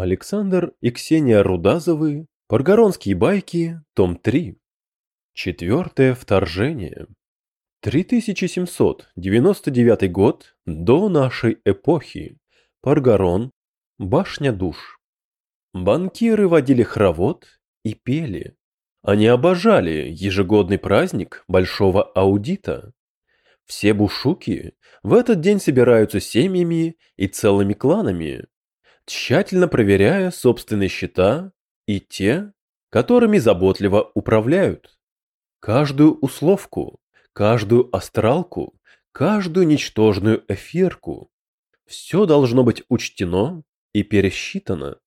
Александр и Ксения Рудазовы. Паргоронские байки. Том 3. Четвертое вторжение. 3799 год до нашей эпохи. Паргарон. Башня душ. Банкиры водили хоровод и пели. Они обожали ежегодный праздник большого аудита. Все бушуки в этот день собираются семьями и целыми кланами, тщательно проверяя собственные счета и те, которыми заботливо управляют. Каждую условку, каждую астралку, каждую ничтожную эфирку. Все должно быть учтено и пересчитано.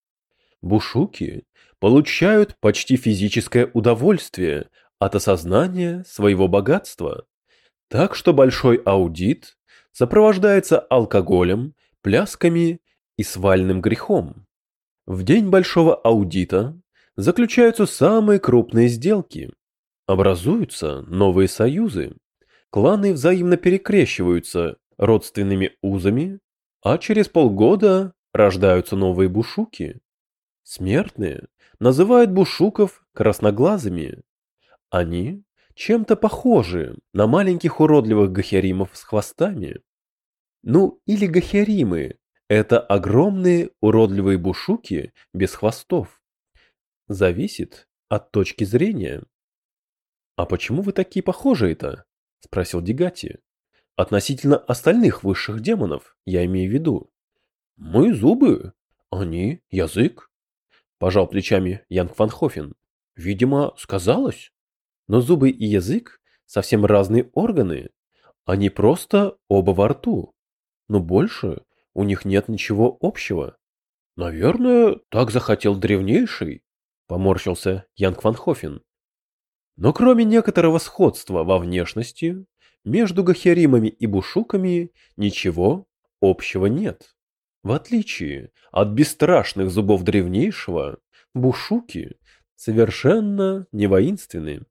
Бушуки получают почти физическое удовольствие от осознания своего богатства. Так что большой аудит сопровождается алкоголем, плясками и свальным грехом. В день большого аудита заключаются самые крупные сделки. Образуются новые союзы. Кланы взаимно перекрещиваются родственными узами, а через полгода рождаются новые бушуки. Смертные называют бушуков красноглазыми. Они чем-то похожи на маленьких уродливых гахеримов с хвостами. Ну, или гахеримы – это огромные уродливые бушуки без хвостов. Зависит от точки зрения. «А почему вы такие похожие-то?» – спросил Дигати. «Относительно остальных высших демонов, я имею в виду». «Мы зубы, они язык», – пожал плечами Янг Ван Хофен. «Видимо, сказалось». Но зубы и язык совсем разные органы. Они просто оба во рту. Но больше у них нет ничего общего. Наверное, так захотел древнейший, поморщился Янг Ван Хофен. Но кроме некоторого сходства во внешности, между гахеримами и бушуками ничего общего нет. В отличие от бесстрашных зубов древнейшего, бушуки совершенно не воинственны.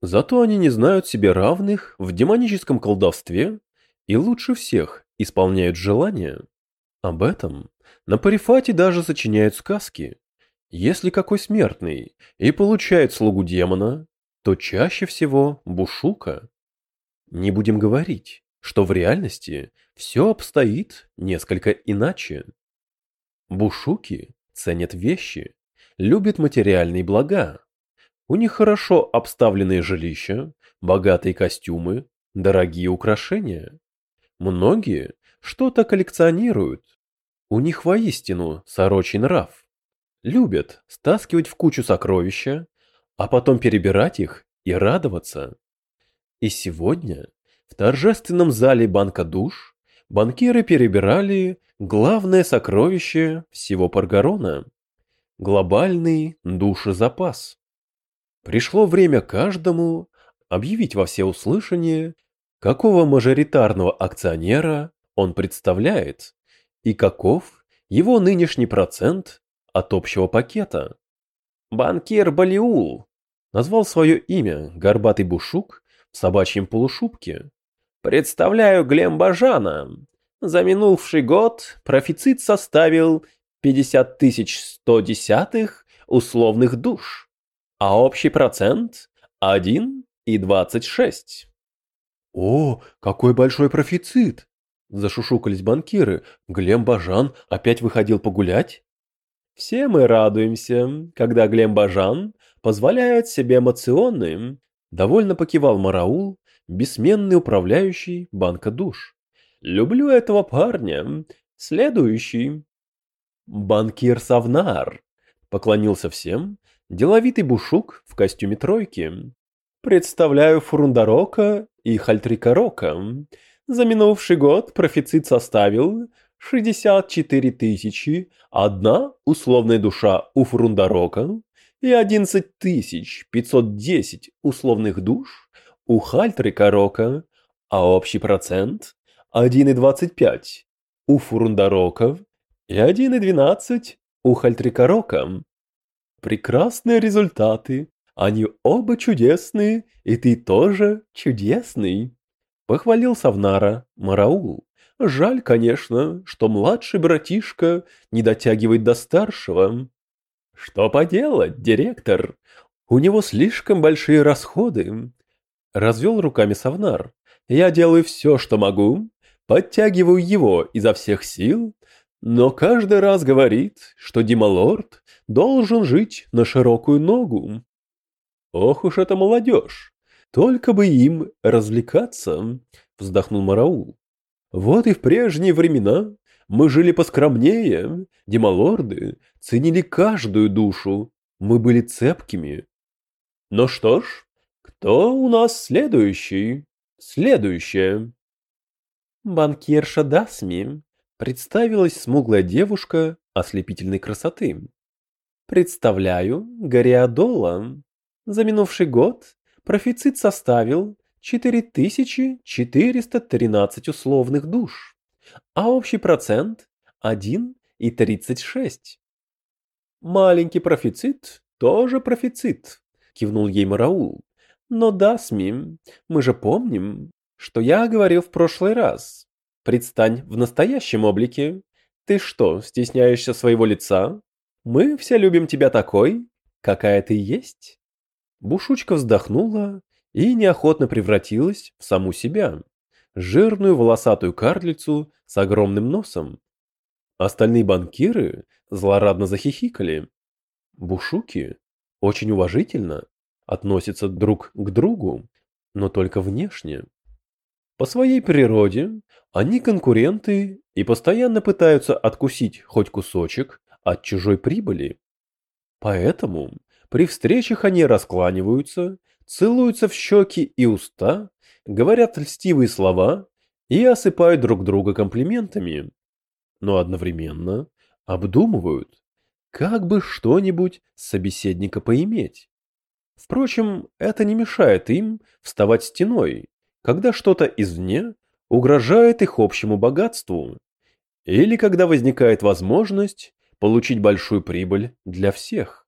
Зато они не знают себе равных в демоническом колдовстве и лучше всех исполняют желания. Об этом на Парифате даже сочиняют сказки. Если какой смертный и получает слугу демона, то чаще всего бушука. Не будем говорить, что в реальности все обстоит несколько иначе. Бушуки ценят вещи, любят материальные блага, у них хорошо обставленные жилища, богатые костюмы, дорогие украшения. Многие что-то коллекционируют. У них воистину сорочий нрав. Любят стаскивать в кучу сокровища, а потом перебирать их и радоваться. И сегодня в торжественном зале банка душ банкиры перебирали главное сокровище всего Паргарона – глобальный душезапас. Пришло время каждому объявить во всеуслышание, какого мажоритарного акционера он представляет и каков его нынешний процент от общего пакета. Банкир Балиул назвал свое имя горбатый бушук в собачьем полушубке. Представляю Глембажана. За минувший год профицит составил 50 100 десятых условных душ а общий процент 1,26. О, какой большой профицит! Зашушукались банкиры. Глем Бажан опять выходил погулять? Все мы радуемся, когда Глем Бажан позволяет себе эмоционным. Довольно покивал Мараул, бессменный управляющий банка душ. Люблю этого парня. Следующий. Банкир Савнар поклонился всем Деловитый бушук в костюме тройки. Представляю Фурундарока и Хальтрикарока. За минувший год профицит составил 64 тысячи, одна условная душа у Фурундарока и 11 тысяч 510 условных душ у Хальтрикарока, а общий процент 1,25 у Фурундарока и 1,12 у Хальтрикарока. Прекрасные результаты. Они оба чудесные, и ты тоже чудесный. Похвалил Савнара Мараул, Жаль, конечно, что младший братишка не дотягивает до старшего. Что поделать, директор? У него слишком большие расходы. Развел руками Савнар. Я делаю все, что могу, подтягиваю его изо всех сил, но каждый раз говорит, что Дималорд должен жить на широкую ногу. Ох уж эта молодежь! Только бы им развлекаться, вздохнул Мараул. Вот и в прежние времена мы жили поскромнее, демалорды ценили каждую душу, мы были цепкими. Ну что ж, кто у нас следующий? Следующая. Банкирша Дасми представилась смуглая девушка ослепительной красоты. Представляю Гориадола. За минувший год профицит составил 4413 условных душ, а общий процент 1,36. Маленький профицит тоже профицит, кивнул ей Мараул. Но Дасми, мы же помним, что я говорил в прошлый раз. Предстань в настоящем облике. Ты что, стесняешься своего лица? Мы все любим тебя такой, какая ты есть. Бушучка вздохнула и неохотно превратилась в саму себя, жирную волосатую карлицу с огромным носом. Остальные банкиры злорадно захихикали. Бушуки очень уважительно относятся друг к другу, но только внешне. По своей природе они конкуренты и постоянно пытаются откусить хоть кусочек от чужой прибыли. Поэтому при встречах они раскланиваются, целуются в щеки и уста, говорят льстивые слова и осыпают друг друга комплиментами, но одновременно обдумывают, как бы что-нибудь собеседника поиметь. Впрочем, это не мешает им вставать стеной, когда что-то извне угрожает их общему богатству, или когда возникает возможность получить большую прибыль для всех.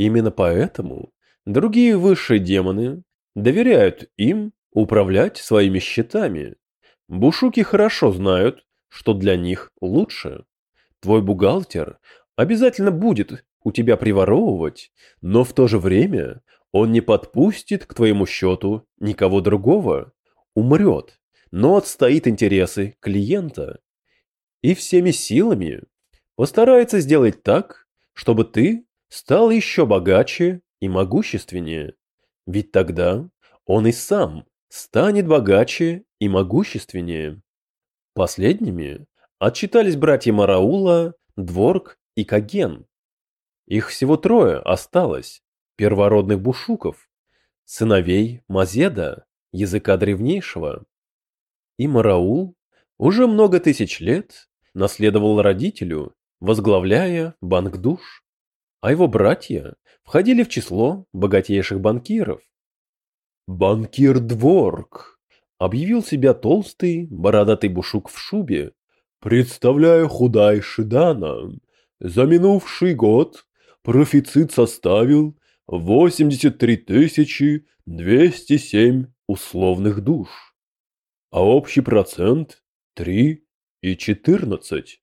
Именно поэтому другие высшие демоны доверяют им управлять своими счетами. Бушуки хорошо знают, что для них лучше. Твой бухгалтер обязательно будет у тебя приворовывать, но в то же время он не подпустит к твоему счету никого другого. Умрет, но отстоит интересы клиента. И всеми силами постарается сделать так, чтобы ты стал еще богаче и могущественнее. Ведь тогда он и сам станет богаче и могущественнее. Последними отчитались братья Мараула, Дворк и Каген. Их всего трое осталось, первородных бушуков, сыновей Мазеда, языка древнейшего. И Мараул уже много тысяч лет наследовал родителю, возглавляя банк душ а его братья входили в число богатейших банкиров. «Банкир Дворк!» — объявил себя толстый, бородатый бушук в шубе. «Представляю худайший Дана. За минувший год профицит составил 83 тысячи 207 условных душ, а общий процент 3 и 14.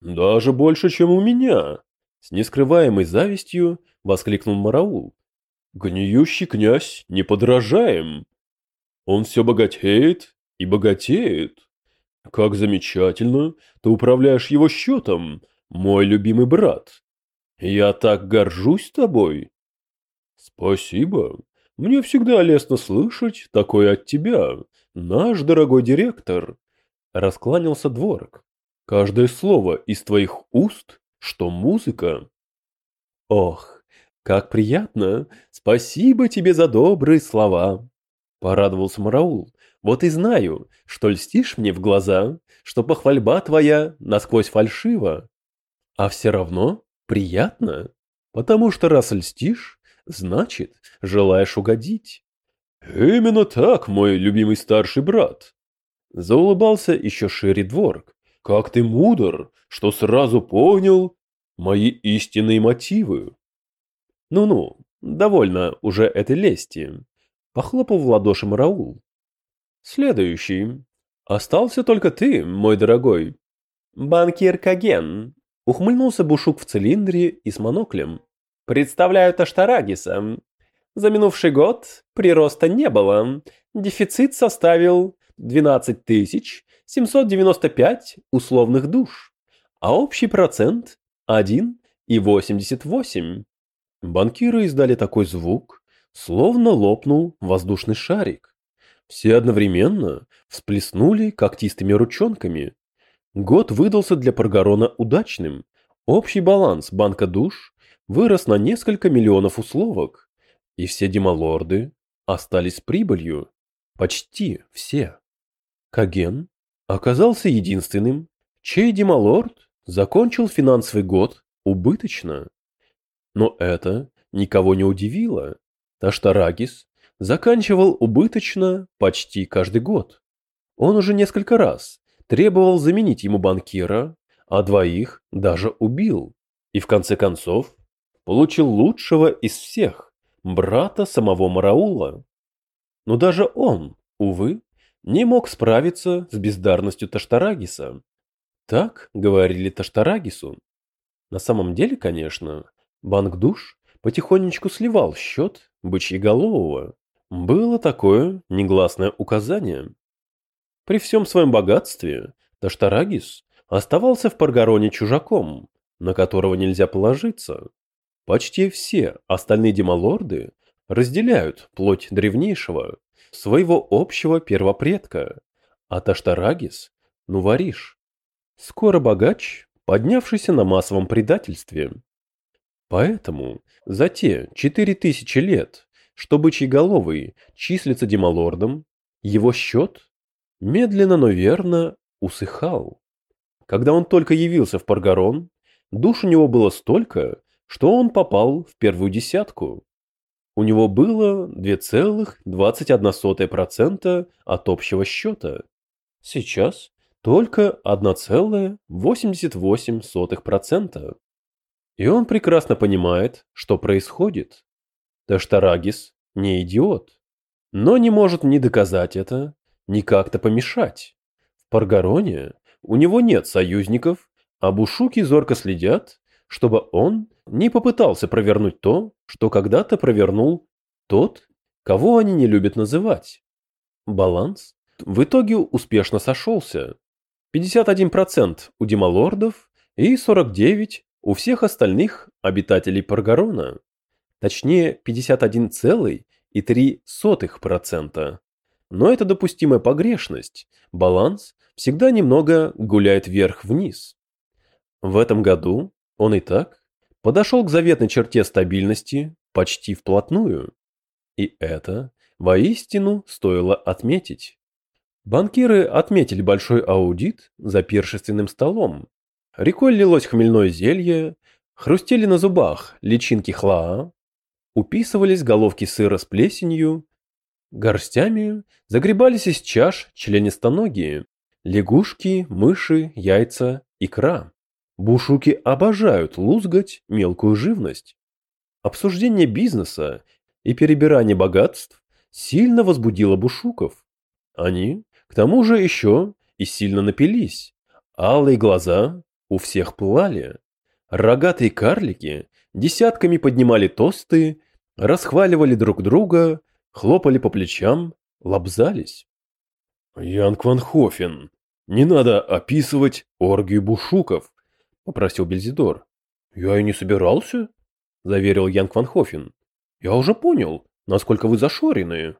Даже больше, чем у меня. С нескрываемой завистью воскликнул Мараул. «Гниющий князь не подражаем. Он все богатеет и богатеет. Как замечательно ты управляешь его счетом, мой любимый брат. Я так горжусь тобой». «Спасибо. Мне всегда лестно слышать такое от тебя, наш дорогой директор», — раскланялся дворок. «Каждое слово из твоих уст что музыка... Ох, как приятно! Спасибо тебе за добрые слова! Порадовался Мараул. Вот и знаю, что льстишь мне в глаза, что похвальба твоя насквозь фальшива. А все равно приятно, потому что раз льстишь, значит, желаешь угодить. Именно так, мой любимый старший брат. Заулыбался еще шире дворк. Как ты мудр, что сразу понял мои истинные мотивы. Ну-ну, довольно уже этой лести. Похлопал в ладоши Мараул. Следующий. Остался только ты, мой дорогой. Банкир Каген. Ухмыльнулся Бушук в цилиндре и с моноклем. Представляю Таштарагиса. За минувший год прироста не было. Дефицит составил 12 795 условных душ, а общий процент 1,88. Банкиры издали такой звук, словно лопнул воздушный шарик. Все одновременно всплеснули когтистыми ручонками. Год выдался для Паргарона удачным. Общий баланс банка душ вырос на несколько миллионов условок, и все демалорды остались с прибылью. Почти все. Каген оказался единственным, чей демалорд закончил финансовый год убыточно. Но это никого не удивило. Таштарагис заканчивал убыточно почти каждый год. Он уже несколько раз требовал заменить ему банкира, а двоих даже убил. И в конце концов получил лучшего из всех, брата самого Мараула. Но даже он, увы, не мог справиться с бездарностью Таштарагиса. Так говорили Таштарагису. На самом деле, конечно, банк душ потихонечку сливал счет бычьеголового. Было такое негласное указание. При всем своем богатстве Таштарагис оставался в Паргароне чужаком, на которого нельзя положиться. Почти все остальные демалорды разделяют плоть древнейшего, своего общего первопредка, а Таштарагис – ну варишь. Скоро богач, поднявшийся на массовом предательстве. Поэтому за те четыре тысячи лет, что бычьеголовый числится демалордом, его счет медленно, но верно усыхал. Когда он только явился в Паргарон, душ у него было столько, что он попал в первую десятку. У него было 2,21% от общего счета. Сейчас только 1,88%. И он прекрасно понимает, что происходит. Таштарагис не идиот, но не может ни доказать это, ни как-то помешать. В Паргароне у него нет союзников, а бушуки зорко следят, чтобы он не попытался провернуть то, что когда-то провернул тот, кого они не любят называть. Баланс в итоге успешно сошелся. 51% у демалордов и 49% у всех остальных обитателей Паргарона. Точнее, 51,3%. Но это допустимая погрешность. Баланс всегда немного гуляет вверх-вниз. В этом году он и так подошел к заветной черте стабильности почти вплотную. И это воистину стоило отметить. Банкиры отметили большой аудит за пиршественным столом. Рекой лилось хмельное зелье, хрустели на зубах личинки хлаа, уписывались головки сыра с плесенью, горстями загребались из чаш членистоногие, лягушки, мыши, яйца, икра. Бушуки обожают лузгать мелкую живность. Обсуждение бизнеса и перебирание богатств сильно возбудило бушуков. Они, к тому же, еще и сильно напились. Алые глаза у всех плали. Рогатые карлики десятками поднимали тосты, расхваливали друг друга, хлопали по плечам, лобзались. «Янг Ван Хофен, не надо описывать оргию бушуков», — попросил Бельзидор. «Я и не собирался», — заверил Янг Ван Хофен. «Я уже понял, насколько вы зашорены».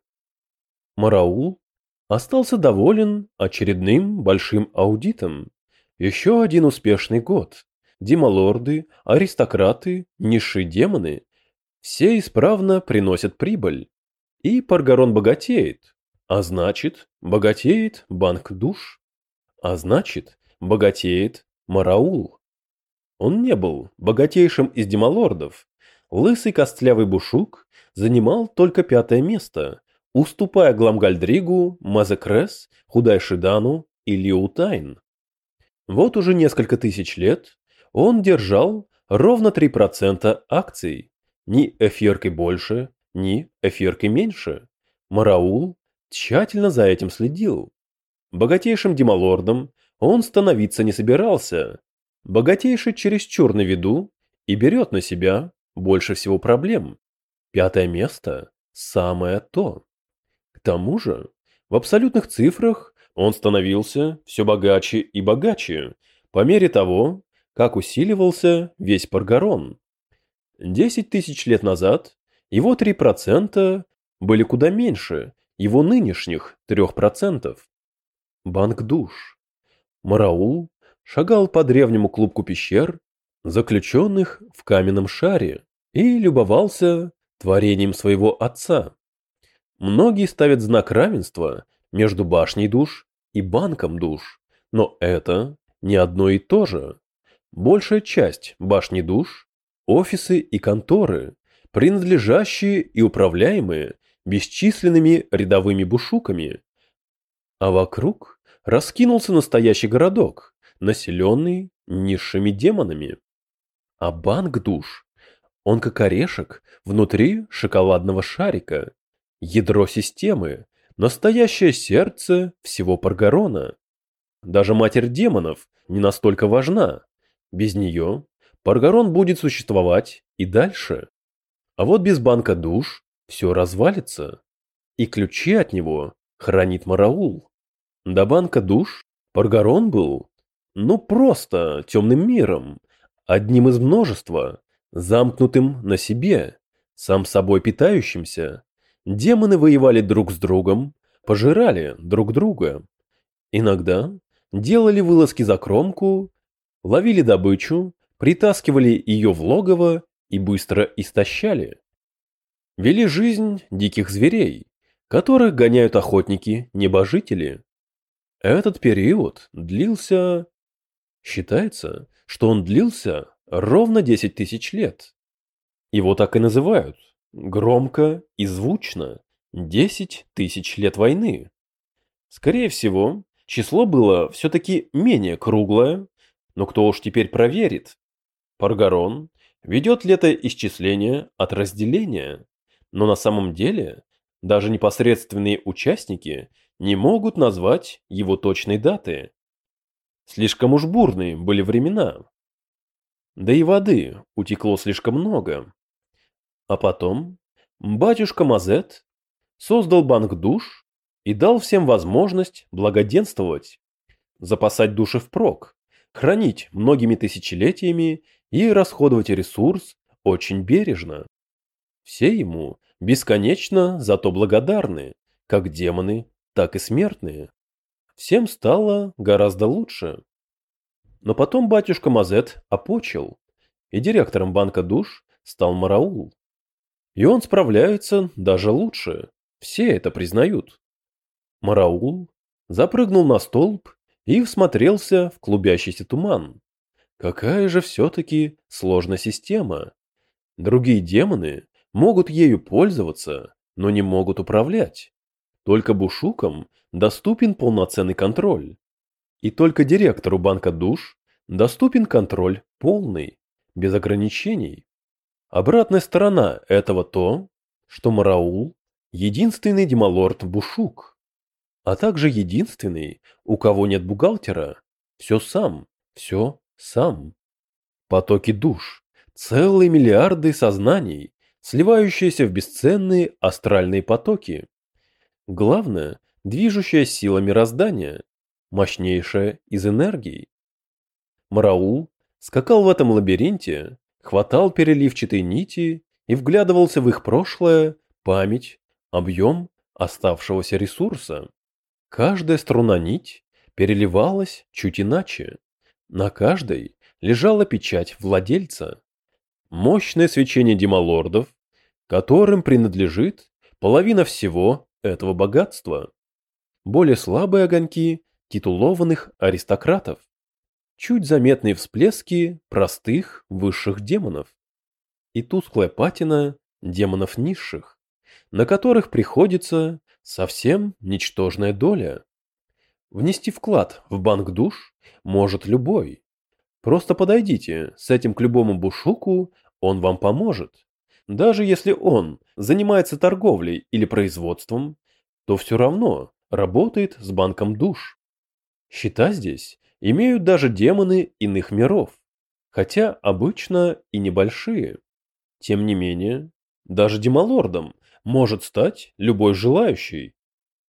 Мараул остался доволен очередным большим аудитом. Еще один успешный год. Демалорды, аристократы, низшие демоны – все исправно приносят прибыль. И Паргарон богатеет, а значит, богатеет банк душ, а значит, богатеет Мараул. Он не был богатейшим из демалордов. Лысый костлявый бушук занимал только пятое место, уступая Гламгальдригу, Мазекрес, Худайшидану и Лиутайн. Вот уже несколько тысяч лет он держал ровно 3% акций, ни эфиркой больше, ни эфиркой меньше. Мараул тщательно за этим следил. Богатейшим демалордом он становиться не собирался. Богатейший чересчур на виду и берет на себя больше всего проблем. Пятое место – самое то. К тому же, в абсолютных цифрах он становился все богаче и богаче, по мере того, как усиливался весь Паргарон. Десять тысяч лет назад его 3% были куда меньше его нынешних 3%. Банк душ. Мараул шагал по древнему клубку пещер, заключенных в каменном шаре, и любовался творением своего отца. Многие ставят знак равенства между башней душ и банком душ, но это не одно и то же. Большая часть башни душ – офисы и конторы, принадлежащие и управляемые бесчисленными рядовыми бушуками. А вокруг раскинулся настоящий городок, населенный низшими демонами. А банк душ, он как орешек внутри шоколадного шарика, ядро системы, настоящее сердце всего Паргарона. Даже матерь демонов не настолько важна. Без нее Паргарон будет существовать и дальше. А вот без банка душ все развалится. И ключи от него хранит Мараул. До банка душ Паргарон был, ну просто темным миром, одним из множества, замкнутым на себе, сам собой питающимся. Демоны воевали друг с другом, пожирали друг друга. Иногда делали вылазки за кромку, ловили добычу, притаскивали ее в логово и быстро истощали. Вели жизнь диких зверей, которых гоняют охотники-небожители. Этот период длился... Считается, что он длился ровно 10 тысяч лет. Его так и называют, громко и звучно, 10 тысяч лет войны. Скорее всего, число было все-таки менее круглое, но кто уж теперь проверит. Паргарон ведет летоисчисление от разделения, но на самом деле даже непосредственные участники не могут назвать его точной даты. Слишком уж бурные были времена. Да и воды утекло слишком много. А потом батюшка Мазет создал банк душ и дал всем возможность благоденствовать, запасать души впрок, хранить многими тысячелетиями и расходовать ресурс очень бережно. Все ему бесконечно зато благодарны, как демоны, так и смертные. Всем стало гораздо лучше. Но потом батюшка Мазет опочил, и директором банка душ стал Мараул. И он справляется даже лучше, все это признают. Мараул запрыгнул на столб и всмотрелся в клубящийся туман. Какая же все-таки сложная система. Другие демоны могут ею пользоваться, но не могут управлять. Только бушукам доступен полноценный контроль. И только директору банка душ доступен контроль полный, без ограничений. Обратная сторона этого то, что Мараул – единственный демалорд Бушук, а также единственный, у кого нет бухгалтера. Все сам, все сам. Потоки душ, целые миллиарды сознаний, сливающиеся в бесценные астральные потоки. Главное – движущая сила мироздания, мощнейшая из энергий. Мараул скакал в этом лабиринте, хватал переливчатые нити и вглядывался в их прошлое, память, объем оставшегося ресурса. Каждая струна нить переливалась чуть иначе. На каждой лежала печать владельца. Мощное свечение демалордов, которым принадлежит половина всего этого богатства. Более слабые огоньки титулованных аристократов. Чуть заметные всплески простых высших демонов. И тусклая патина демонов низших, на которых приходится совсем ничтожная доля. Внести вклад в банк душ может любой. Просто подойдите с этим к любому бушуку, он вам поможет. Даже если он занимается торговлей или производством, то все равно работает с банком душ. Счета здесь имеют даже демоны иных миров, хотя обычно и небольшие. Тем не менее, даже демалордом может стать любой желающий,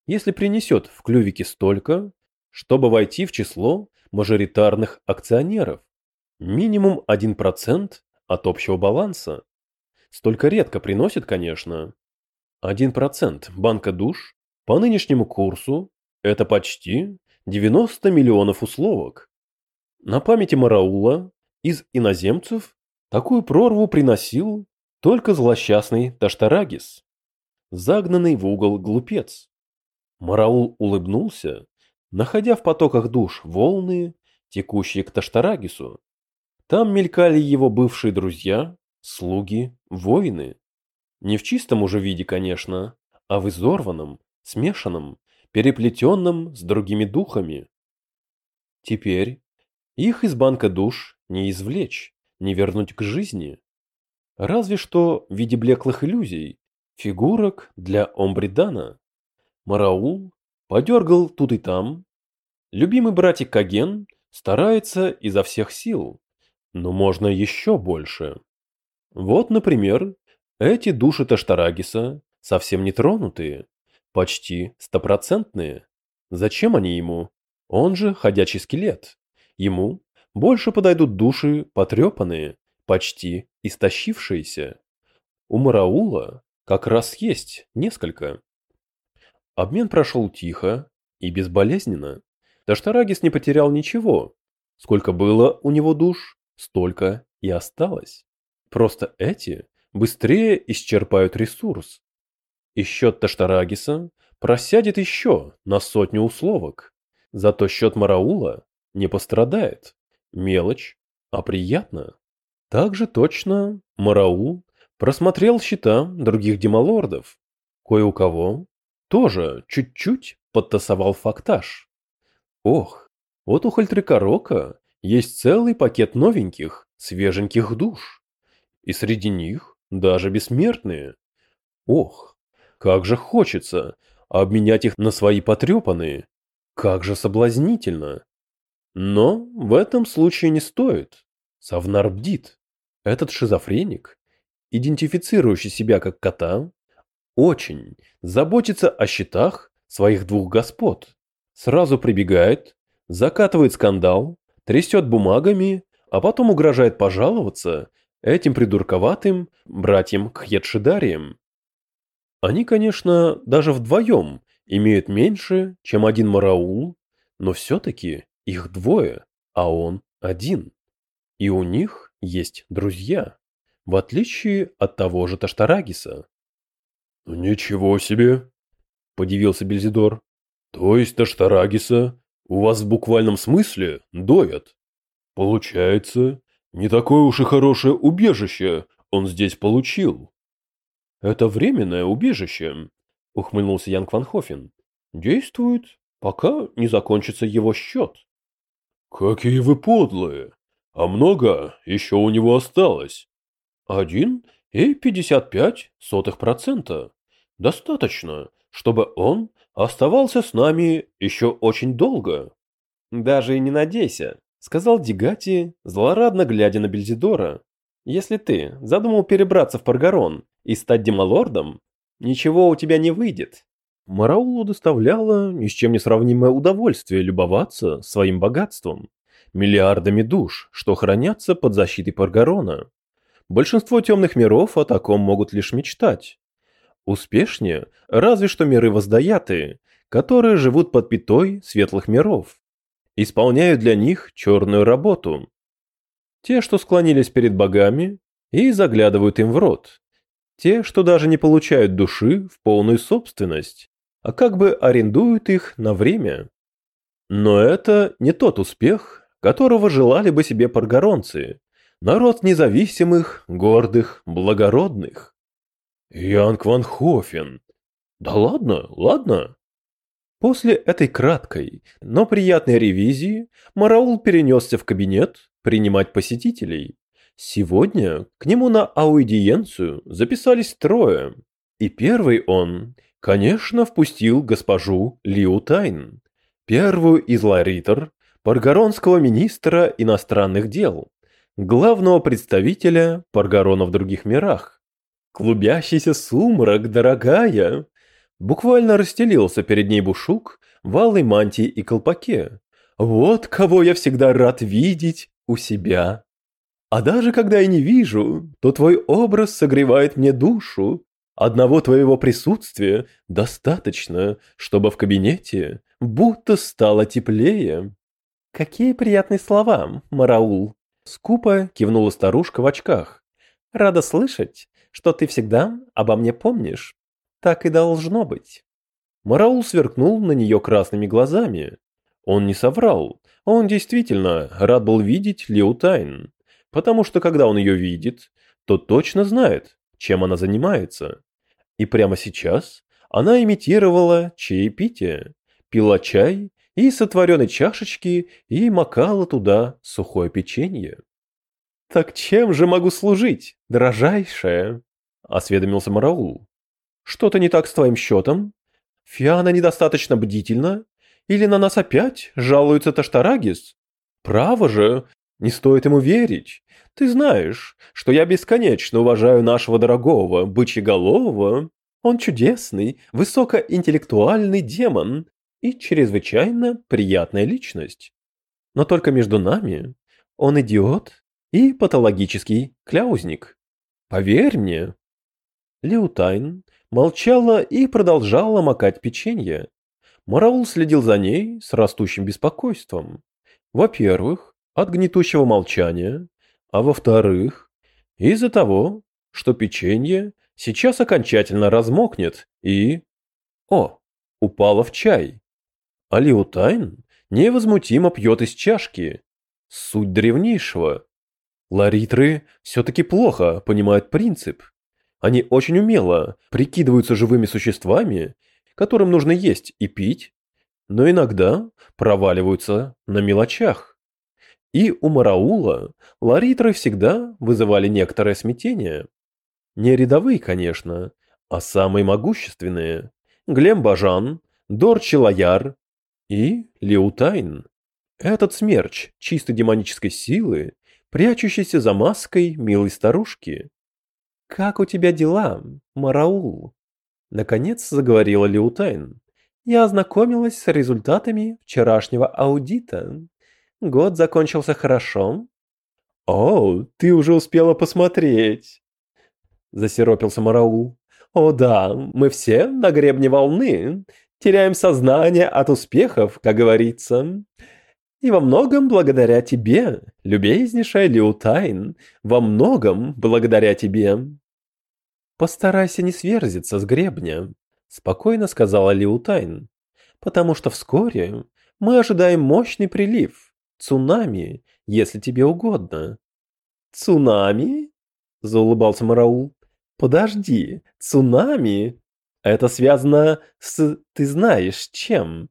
если принесет в клювике столько, чтобы войти в число мажоритарных акционеров. Минимум 1% от общего баланса. Столько редко приносит, конечно. 1% банка душ по нынешнему курсу – это почти 90 миллионов условок. На памяти Мараула из иноземцев такую прорву приносил только злосчастный Таштарагис, загнанный в угол глупец. Мараул улыбнулся, находя в потоках душ волны, текущие к Таштарагису. Там мелькали его бывшие друзья, слуги, воины. Не в чистом уже виде, конечно, а в изорванном, смешанном, переплетенном с другими духами. Теперь их из банка душ не извлечь, не вернуть к жизни. Разве что в виде блеклых иллюзий, фигурок для Омбридана. Мараул подергал тут и там. Любимый братик Каген старается изо всех сил, но можно еще больше. Вот, например, эти души Таштарагиса совсем не тронутые, почти стопроцентные. Зачем они ему? Он же ходячий скелет. Ему больше подойдут души потрепанные, почти истощившиеся. У Мараула как раз есть несколько. Обмен прошел тихо и безболезненно. Таштарагис не потерял ничего. Сколько было у него душ, столько и осталось. Просто эти быстрее исчерпают ресурс. И счет Таштарагиса просядет еще на сотню условок. Зато счет Мараула не пострадает. Мелочь, а приятно. Также точно Мараул просмотрел счета других демалордов. Кое у кого тоже чуть-чуть подтасовал фактаж. Ох, вот у Хальтрикорока есть целый пакет новеньких, свеженьких душ. И среди них даже бессмертные. Ох, как же хочется обменять их на свои потрепанные. Как же соблазнительно. Но в этом случае не стоит. Савнар бдит. Этот шизофреник, идентифицирующий себя как кота, очень заботится о счетах своих двух господ. Сразу прибегает, закатывает скандал, трясет бумагами, а потом угрожает пожаловаться этим придурковатым братьям Кхетшидариям. Они, конечно, даже вдвоем имеют меньше, чем один Мараул, но все-таки их двое, а он один. И у них есть друзья, в отличие от того же Таштарагиса. «Ничего себе!» – подивился Бельзидор. «То есть Таштарагиса у вас в буквальном смысле доят? Получается, не такое уж и хорошее убежище он здесь получил». «Это временное убежище», – ухмыльнулся Ян Кванхофен. «Действует, пока не закончится его счет». «Какие вы подлые! А много еще у него осталось?» «Один и пятьдесят пять сотых процента. Достаточно, чтобы он оставался с нами еще очень долго». «Даже и не надейся», — сказал Дигати, злорадно глядя на Бельзидора. «Если ты задумал перебраться в Паргарон и стать демалордом, ничего у тебя не выйдет. Мараулу доставляло ни с чем не сравнимое удовольствие любоваться своим богатством, миллиардами душ, что хранятся под защитой Паргарона. Большинство темных миров о таком могут лишь мечтать. Успешнее разве что миры воздаятые, которые живут под пятой светлых миров. Исполняют для них черную работу. Те, что склонились перед богами и заглядывают им в рот. Те, что даже не получают души в полную собственность, а как бы арендуют их на время. Но это не тот успех, которого желали бы себе паргоронцы, народ независимых, гордых, благородных. Янг Ван Хофен. Да ладно, ладно. После этой краткой, но приятной ревизии Мараул перенесся в кабинет принимать посетителей. Сегодня к нему на аудиенцию записались трое. И первый он Конечно, впустил госпожу Лиу Тайн. Первую из Ларитер, паргаронского министра иностранных дел, главного представителя Паргарона в других мирах. Клубящийся сумрак, дорогая, буквально расстелился перед ней Бушук в алой мантии и колпаке. Вот кого я всегда рад видеть у себя. А даже когда я не вижу, то твой образ согревает мне душу. Одного твоего присутствия достаточно, чтобы в кабинете будто стало теплее. Какие приятные слова, Мараул. Скупо кивнула старушка в очках. Рада слышать, что ты всегда обо мне помнишь. Так и должно быть. Мараул сверкнул на нее красными глазами. Он не соврал. Он действительно рад был видеть Лиу Тайн потому что когда он ее видит, то точно знает, чем она занимается. И прямо сейчас она имитировала чаепитие, пила чай и сотворенной чашечки и макала туда сухое печенье. «Так чем же могу служить, дрожайшая?» – осведомился Мараул. «Что-то не так с твоим счетом? Фиана недостаточно бдительна? Или на нас опять жалуется Таштарагис? Право же, не стоит ему верить. Ты знаешь, что я бесконечно уважаю нашего дорогого бычьеголового. Он чудесный, высокоинтеллектуальный демон и чрезвычайно приятная личность. Но только между нами он идиот и патологический кляузник. Поверь мне. Леутайн молчала и продолжала макать печенье. Мараул следил за ней с растущим беспокойством. Во-первых, от гнетущего молчания, а во-вторых, из-за того, что печенье сейчас окончательно размокнет и... О, упало в чай. А Лиутайн невозмутимо пьет из чашки. Суть древнейшего. Ларитры все-таки плохо понимают принцип. Они очень умело прикидываются живыми существами, которым нужно есть и пить, но иногда проваливаются на мелочах. И у Мараула ларитры всегда вызывали некоторое смятение. Не рядовые, конечно, а самые могущественные. Глембажан, Дорчилаяр и Леутайн. Этот смерч чисто демонической силы, прячущийся за маской милой старушки. «Как у тебя дела, Мараул?» Наконец заговорила Леутайн. «Я ознакомилась с результатами вчерашнего аудита. Год закончился хорошо. О, ты уже успела посмотреть. Засиропился Мараул. О да, мы все на гребне волны. Теряем сознание от успехов, как говорится. И во многом благодаря тебе, любезнейшая Лиутайн, во многом благодаря тебе. Постарайся не сверзиться с гребня, спокойно сказала Лиутайн, потому что вскоре мы ожидаем мощный прилив. Цунами, если тебе угодно. Цунами? Заулыбался Мараул. Подожди, цунами? Это связано с... ты знаешь чем?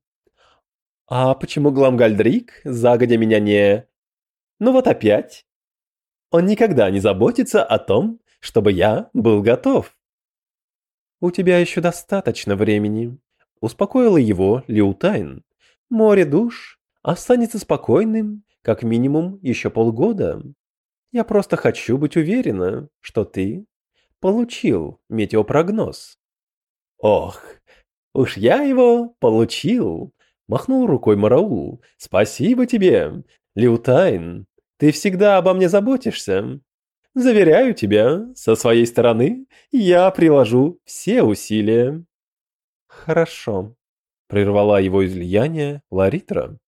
А почему Гламгальдрик загодя меня не... Ну вот опять. Он никогда не заботится о том, чтобы я был готов. У тебя еще достаточно времени. Успокоила его Лиутайн. Море душ останется спокойным как минимум еще полгода. Я просто хочу быть уверена, что ты получил метеопрогноз. Ох, уж я его получил, махнул рукой Мараул. Спасибо тебе, Лиутайн. Ты всегда обо мне заботишься. Заверяю тебя, со своей стороны я приложу все усилия. Хорошо, прервала его излияние Ларитра.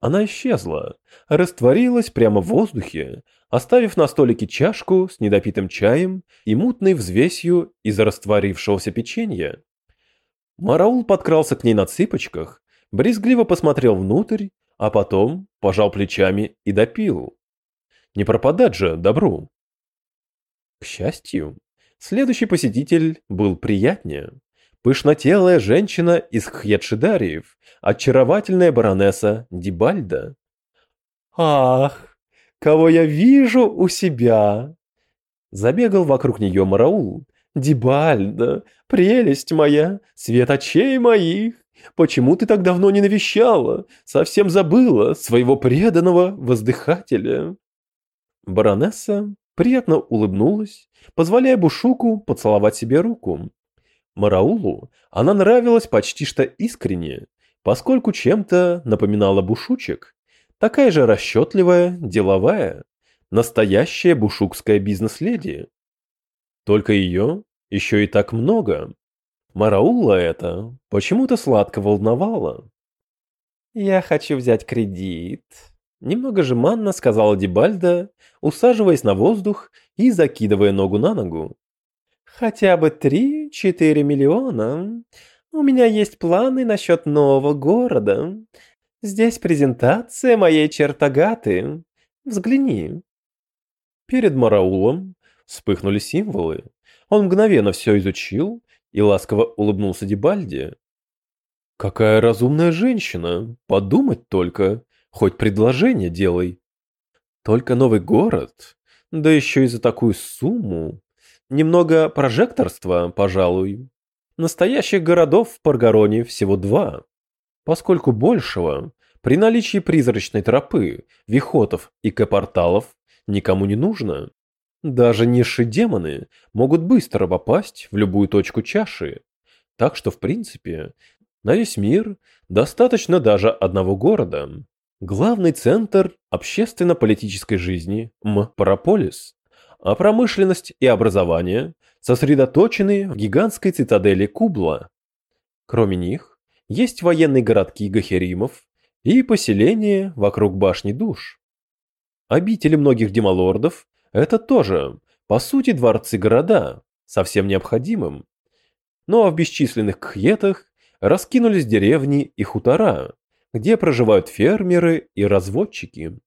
Она исчезла, растворилась прямо в воздухе, оставив на столике чашку с недопитым чаем и мутной взвесью из растворившегося печенья. Мараул подкрался к ней на цыпочках, брезгливо посмотрел внутрь, а потом пожал плечами и допил. Не пропадать же добру. К счастью, следующий посетитель был приятнее. Пышнотелая женщина из Хьедшидариев, очаровательная баронесса Дибальда. «Ах, кого я вижу у себя!» Забегал вокруг нее Мараул. «Дибальда, прелесть моя, свет очей моих! почему ты так давно не навещала? Совсем забыла своего преданного воздыхателя». Баронесса приятно улыбнулась, позволяя Бушуку поцеловать себе руку. Мараулу она нравилась почти что искренне, поскольку чем-то напоминала бушучек, такая же расчетливая, деловая, настоящая бушукская бизнес-леди. Только ее еще и так много. Мараула это почему-то сладко волновало. «Я хочу взять кредит», — немного жеманно сказала Дебальда, усаживаясь на воздух и закидывая ногу на ногу. «Хотя бы три-четыре миллиона. У меня есть планы насчет нового города. Здесь презентация моей чертогаты. Взгляни». Перед Мараулом вспыхнули символы. Он мгновенно все изучил и ласково улыбнулся Дебальде. «Какая разумная женщина! Подумать только! Хоть предложение делай!» «Только новый город? Да еще и за такую сумму! Немного прожекторства, пожалуй. Настоящих городов в Паргароне всего два, поскольку большего при наличии призрачной тропы, вихотов и капорталов никому не нужно. Даже низшие демоны могут быстро попасть в любую точку чаши. Так что, в принципе, на весь мир достаточно даже одного города. Главный центр общественно-политической жизни – М-Параполис, а промышленность и образование сосредоточены в гигантской цитадели Кубла. Кроме них, есть военные городки Гахеримов и поселения вокруг башни душ. Обители многих демолордов это тоже, по сути, дворцы-города, совсем необходимым. Ну а в бесчисленных кхетах раскинулись деревни и хутора, где проживают фермеры и разводчики.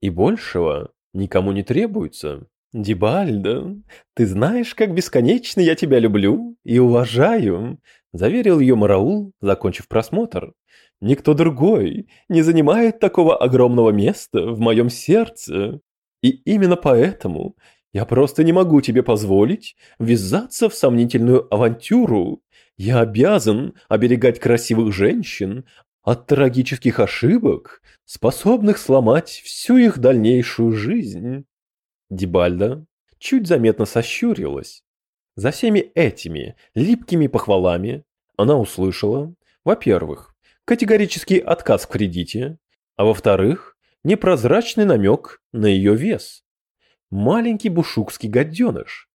И большего никому не требуется. «Дибальдо, ты знаешь, как бесконечно я тебя люблю и уважаю», заверил ее Мараул, закончив просмотр. «Никто другой не занимает такого огромного места в моем сердце. И именно поэтому я просто не могу тебе позволить ввязаться в сомнительную авантюру. Я обязан оберегать красивых женщин от трагических ошибок, способных сломать всю их дальнейшую жизнь. Дебальда чуть заметно сощурилась. За всеми этими липкими похвалами она услышала, во-первых, категорический отказ в кредите, а во-вторых, непрозрачный намек на ее вес. Маленький бушукский гаденыш.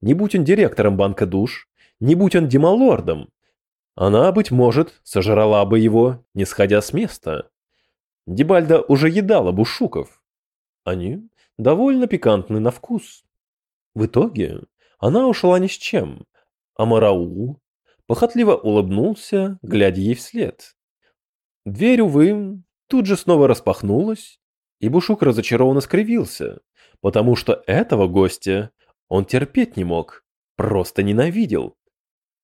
Не будь он директором банка душ, не будь он демалордом, она, быть может, сожрала бы его, не сходя с места. Дебальда уже едала бушуков. Они довольно пикантны на вкус. В итоге она ушла ни с чем, а Мараул похотливо улыбнулся, глядя ей вслед. Дверь, увы, тут же снова распахнулась, и Бушук разочарованно скривился, потому что этого гостя он терпеть не мог, просто ненавидел.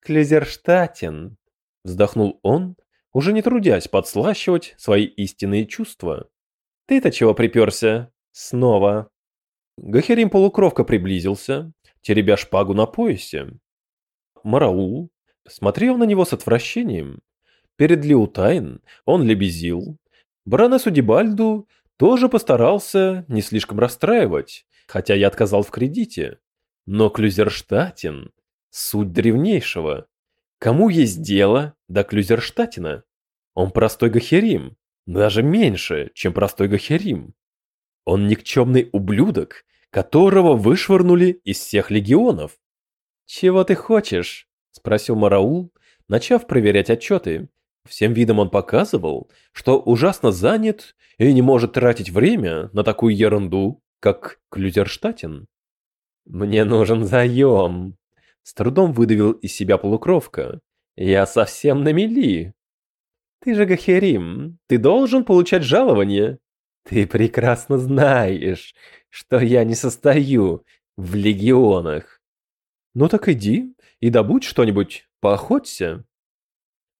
«Клезерштатен», — вздохнул он, уже не трудясь подслащивать свои истинные чувства. «Ты-то чего приперся? Снова?» Гахерим полукровка приблизился, теребя шпагу на поясе. Мараул смотрел на него с отвращением. Перед Лиутайн он лебезил, Баронессу Дебальду тоже постарался не слишком расстраивать, хотя я отказал в кредите. Но Клюзерштатен – суть древнейшего. Кому есть дело до Клюзерштатена? Он простой гахерим, даже меньше, чем простой гахерим. Он никчемный ублюдок, которого вышвырнули из всех легионов. «Чего ты хочешь?» – спросил Мараул, начав проверять отчеты. Всем видом он показывал, что ужасно занят и не может тратить время на такую ерунду, как Клюзерштатен. «Мне нужен заем», — с трудом выдавил из себя полукровка. «Я совсем на мели». «Ты же Гахерим, ты должен получать жалование. Ты прекрасно знаешь, что я не состою в легионах». «Ну так иди и добудь что-нибудь, поохоться».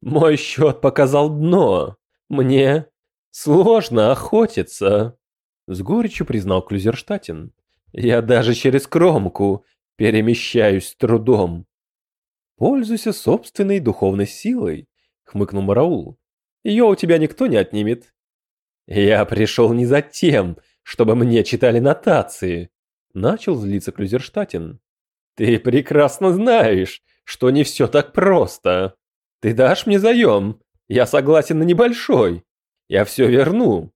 Мой счет показал дно. Мне сложно охотиться. С горечью признал Клюзерштатен. Я даже через кромку перемещаюсь трудом. Пользуйся собственной духовной силой. хмыкнул Мараул. Ее у тебя никто не отнимет. Я пришел не за тем, чтобы мне читали нотации, начал злиться Клюзерштатен. Ты прекрасно знаешь, что не все так просто. Ты дашь мне заем? Я согласен на небольшой. Я все верну.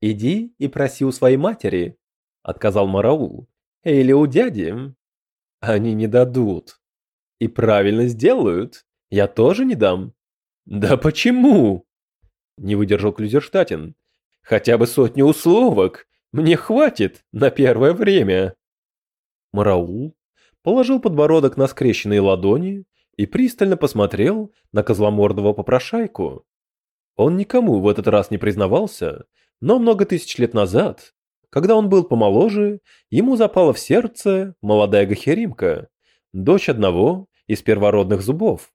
Иди и проси у своей матери, отказал Мараул. Или у дяди. Они не дадут. И правильно сделают. Я тоже не дам. Да почему? Не выдержал Клюзерштатен. Хотя бы сотню условок. Мне хватит на первое время. Мараул положил подбородок на скрещенные ладони и пристально посмотрел на козломордого попрошайку. Он никому в этот раз не признавался, но много тысяч лет назад, когда он был помоложе, ему запала в сердце молодая Гахеримка, дочь одного из первородных зубов.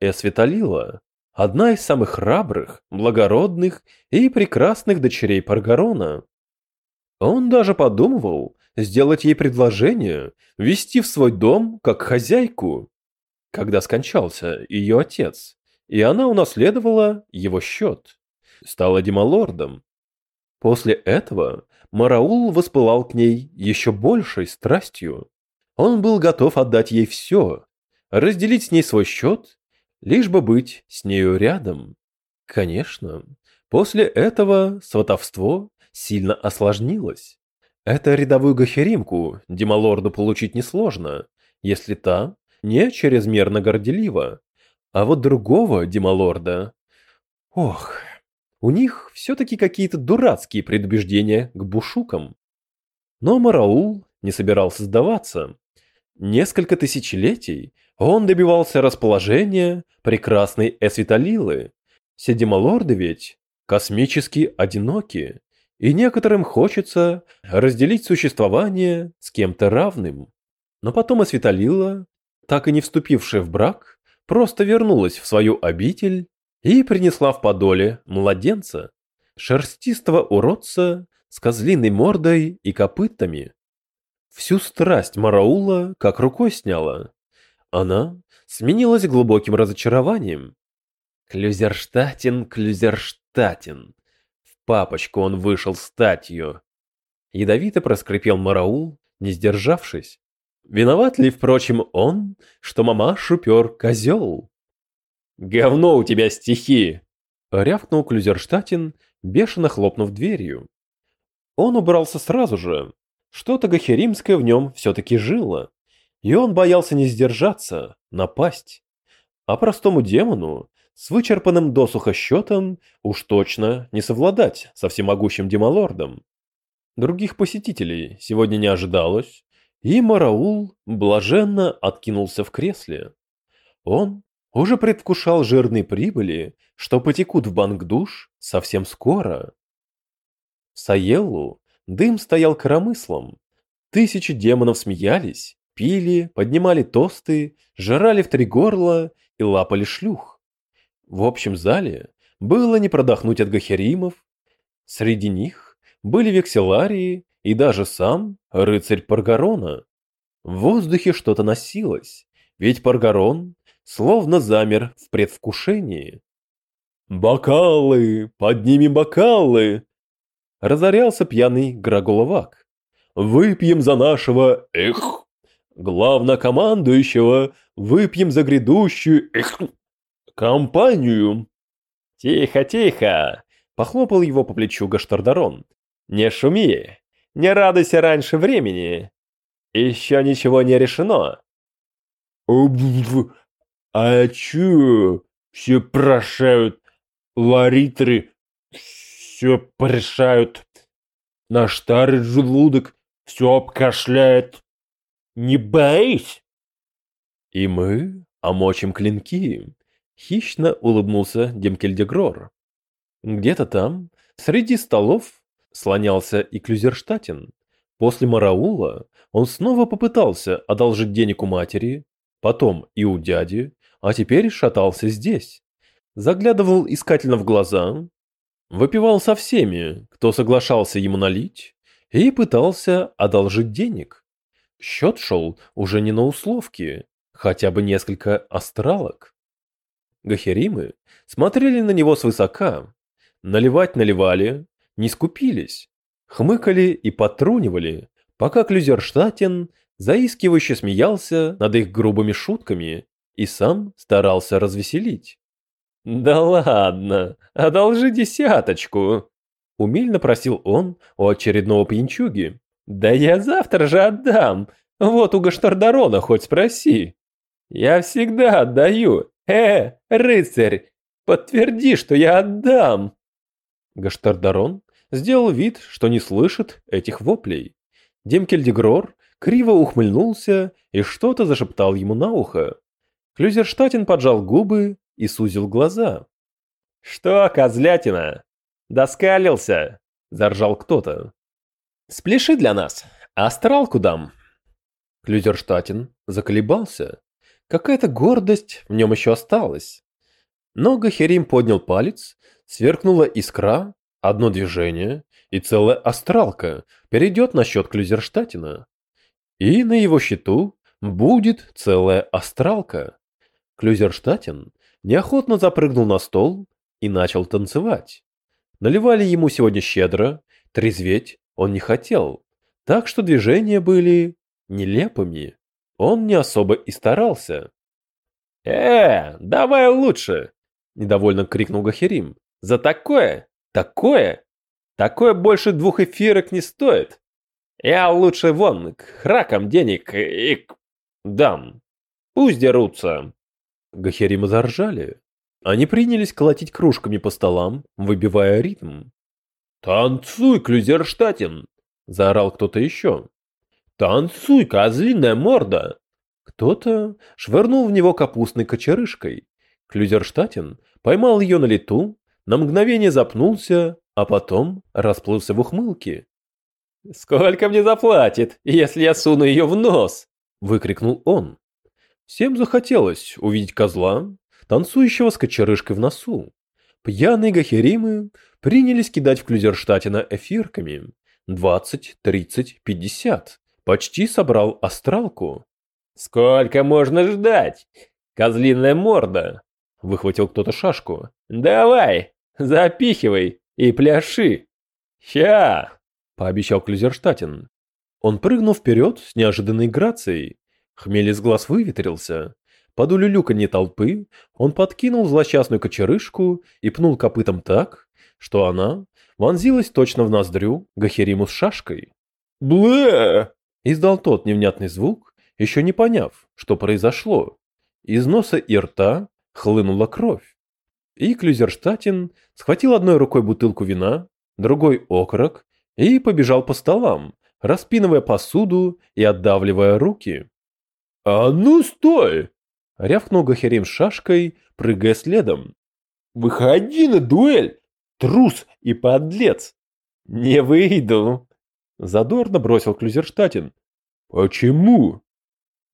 Эсвиталила, одна из самых храбрых, благородных и прекрасных дочерей Паргарона. Он даже подумывал сделать ей предложение, вести в свой дом как хозяйку, когда скончался ее отец, и она унаследовала его счет, стала демалордом. После этого Мараул воспылал к ней еще большей страстью. Он был готов отдать ей все, разделить с ней свой счет, лишь бы быть с нею рядом. Конечно, после этого сватовство сильно осложнилось. Это рядовую гахеримку Демалорду получить несложно, если та не чрезмерно горделива. А вот другого Демалорда... Ох, у них все-таки какие-то дурацкие предубеждения к бушукам. Но Мараул не собирался сдаваться. Несколько тысячелетий он добивался расположения прекрасной Эсвиталилы. Все Демалорды ведь космически одиноки, и некоторым хочется разделить существование с кем-то равным. Но потом Эсвиталила так и не вступившая в брак, просто вернулась в свою обитель и принесла в подоле младенца, шерстистого уродца с козлиной мордой и копытами. Всю страсть Мараула как рукой сняла. Она сменилась глубоким разочарованием. Клюзерштатен, Клюзерштатен. В папочку он вышел статью. Ядовито проскрипел Мараул, не сдержавшись. Виноват ли, впрочем, он, что мамашу пер козел? «Говно у тебя стихи!» — рявкнул Клюзерштатин, бешено хлопнув дверью. Он убрался сразу же. Что-то гахеримское в нем все-таки жило. И он боялся не сдержаться, напасть. А простому демону, с вычерпанным досуха счетом, уж точно не совладать со всемогущим демолордом. Других посетителей сегодня не ожидалось, и Мараул блаженно откинулся в кресле. Он уже предвкушал жирные прибыли, что потекут в банк душ совсем скоро. В Саеллу дым стоял коромыслом. Тысячи демонов смеялись, пили, поднимали тосты, жрали в три горла и лапали шлюх. В общем зале было не продохнуть от гахеримов. Среди них были векселарии и даже сам рыцарь Паргарона. В воздухе что-то носилось, ведь Паргарон словно замер в предвкушении. «Бокалы! Поднимем бокалы!» Разорялся пьяный Грагуловак. «Выпьем за нашего, эх, главнокомандующего, выпьем за грядущую, эх, компанию!» «Тихо, тихо!» — похлопал его по плечу Гаштардарон. «Не шуми! Не радуйся раньше времени. Еще ничего не решено. А чё? Все прошают. Ларитры все порешают. Наш старый желудок все обкашляет. Не боись. И мы омочим клинки. Хищно улыбнулся Демкельдегрор. Где-то там, среди столов, слонялся и Клюзерштатен. После Мараула он снова попытался одолжить денег у матери, потом и у дяди, а теперь шатался здесь. Заглядывал искательно в глаза, выпивал со всеми, кто соглашался ему налить, и пытался одолжить денег. Счет шел уже не на условки, хотя бы несколько астралок. Гахеримы смотрели на него свысока. Наливать наливали, не скупились. Хмыкали и потрунивали, пока Клюзерштатен заискивающе смеялся над их грубыми шутками и сам старался развеселить. «Да ладно, одолжи десяточку!» Умильно просил он у очередного пьянчуги. «Да я завтра же отдам! Вот у Гаштардарона хоть спроси!» «Я всегда отдаю! Э, рыцарь, подтверди, что я отдам!» Гаштардарон сделал вид, что не слышит этих воплей. Демкельдегрор криво ухмыльнулся и что-то зашептал ему на ухо. Клюзерштатен поджал губы и сузил глаза. «Что, козлятина? Доскалился!» – заржал кто-то. «Спляши для нас, астралку дам!» Клюзерштатен заколебался. Какая-то гордость в нем еще осталась. Но Гахерим поднял палец, сверкнула искра, одно движение, и целая астралка перейдет на счет Клюзерштатена. И на его счету будет целая астралка. Клюзерштатен неохотно запрыгнул на стол и начал танцевать. Наливали ему сегодня щедро, трезветь он не хотел, так что движения были нелепыми. Он не особо и старался. «Э, давай лучше!» – недовольно крикнул Гахерим. «За такое? Такое? Такое больше двух эфирок не стоит. Я лучше вон к хракам денег и дам. Пусть дерутся». Гахерима заржали. Они принялись колотить кружками по столам, выбивая ритм. «Танцуй, Клюзерштатен!» – заорал кто-то еще. «Танцуй, козлиная морда!» Кто-то швырнул в него капустной кочерышкой. Клюзерштатен поймал ее на лету, на мгновение запнулся, а потом расплылся в ухмылке. «Сколько мне заплатит, если я суну ее в нос?» – выкрикнул он. Всем захотелось увидеть козла, танцующего с кочерышкой в носу. Пьяные гахеримы принялись кидать в Клюзерштатена эфирками. Двадцать, тридцать, пятьдесят. Почти собрал астралку. «Сколько можно ждать? Козлиная морда!» Выхватил кто-то шашку. «Давай, запихивай и пляши!» «Ща!» – пообещал Клюзерштатен. Он прыгнул вперед с неожиданной грацией, Хмель из глаз выветрился. Под улюлюканье толпы он подкинул злосчастную кочерышку и пнул копытом так, что она вонзилась точно в ноздрю Гахериму с шашкой. «Блэ!» – издал тот невнятный звук, еще не поняв, что произошло. Из носа и рта хлынула кровь. И Клюзерштатен схватил одной рукой бутылку вина, другой окорок и побежал по столам, распинывая посуду и отдавливая руки. «А ну стой!» — рявкнул Гахерим шашкой, прыгая следом. «Выходи на дуэль, трус и подлец!» «Не выйду!» — задорно бросил Клюзерштатен. «Почему?»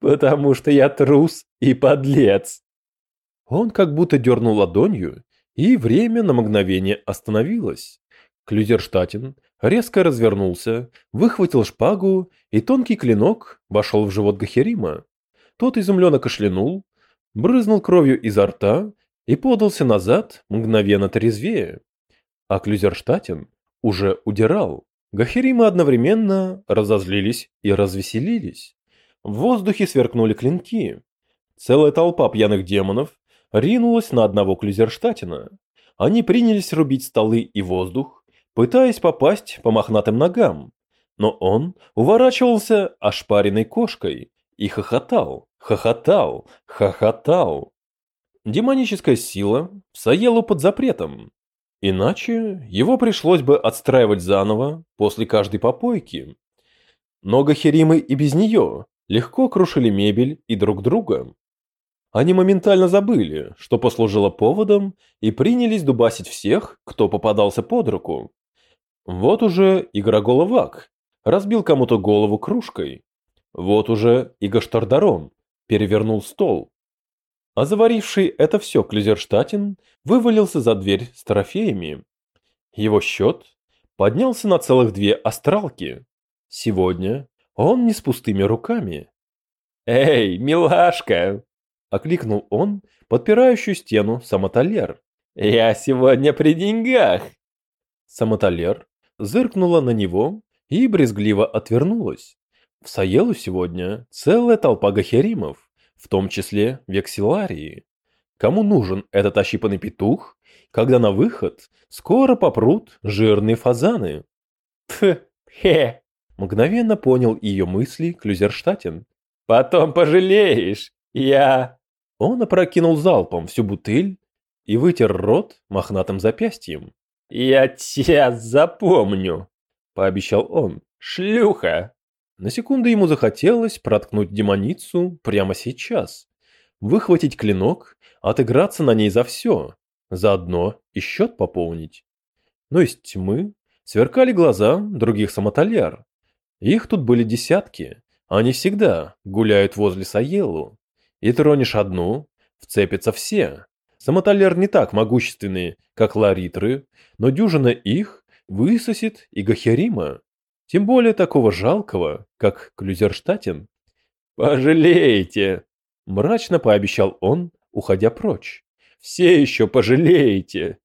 «Потому что я трус и подлец!» Он как будто дернул ладонью, и время на мгновение остановилось. Клюзерштатен резко развернулся, выхватил шпагу, и тонкий клинок вошел в живот Гахерима. Тот изумленно кашлянул, брызнул кровью изо рта и подался назад, мгновенно трезвее. А Клюзерштатен уже удирал. Гахеримы одновременно разозлились и развеселились. В воздухе сверкнули клинки. Целая толпа пьяных демонов ринулась на одного Клюзерштатена. Они принялись рубить столы и воздух, пытаясь попасть по мохнатым ногам. Но он уворачивался ошпаренной кошкой и хохотал хохотал, хохотал. Демоническая сила Саелу под запретом. Иначе его пришлось бы отстраивать заново после каждой попойки. Но Гахеримы и без нее легко крушили мебель и друг друга. Они моментально забыли, что послужило поводом, и принялись дубасить всех, кто попадался под руку. Вот уже Игроголовак разбил кому-то голову кружкой. Вот уже и Гаштардарон перевернул стол. А заваривший это все Клюзерштатен вывалился за дверь с трофеями. Его счет поднялся на целых две астралки. Сегодня он не с пустыми руками. «Эй, милашка!» Окликнул он подпирающую стену Самоталер. «Я сегодня при деньгах!» Самоталер зыркнула на него и брезгливо отвернулась. В Саелу сегодня целая толпа гахеримов, в том числе векселарии. Кому нужен этот ощипанный петух, когда на выход скоро попрут жирные фазаны? Тх, хе, мгновенно понял ее мысли Клюзерштатен. Потом пожалеешь, я... Он опрокинул залпом всю бутыль и вытер рот мохнатым запястьем. «Я тебя запомню», — пообещал он. «Шлюха!» На секунду ему захотелось проткнуть демоницу прямо сейчас, выхватить клинок, отыграться на ней за все, заодно и счет пополнить. Но из тьмы сверкали глаза других самотоляр. Их тут были десятки, они всегда гуляют возле Саелу. И тронешь одну, вцепятся все. Самотоляр не так могущественные, как ларитры, но дюжина их высосет и Гахерима. Тем более такого жалкого, как Клюзерштатен. «Пожалеете!» – мрачно пообещал он, уходя прочь. «Все еще пожалеете!»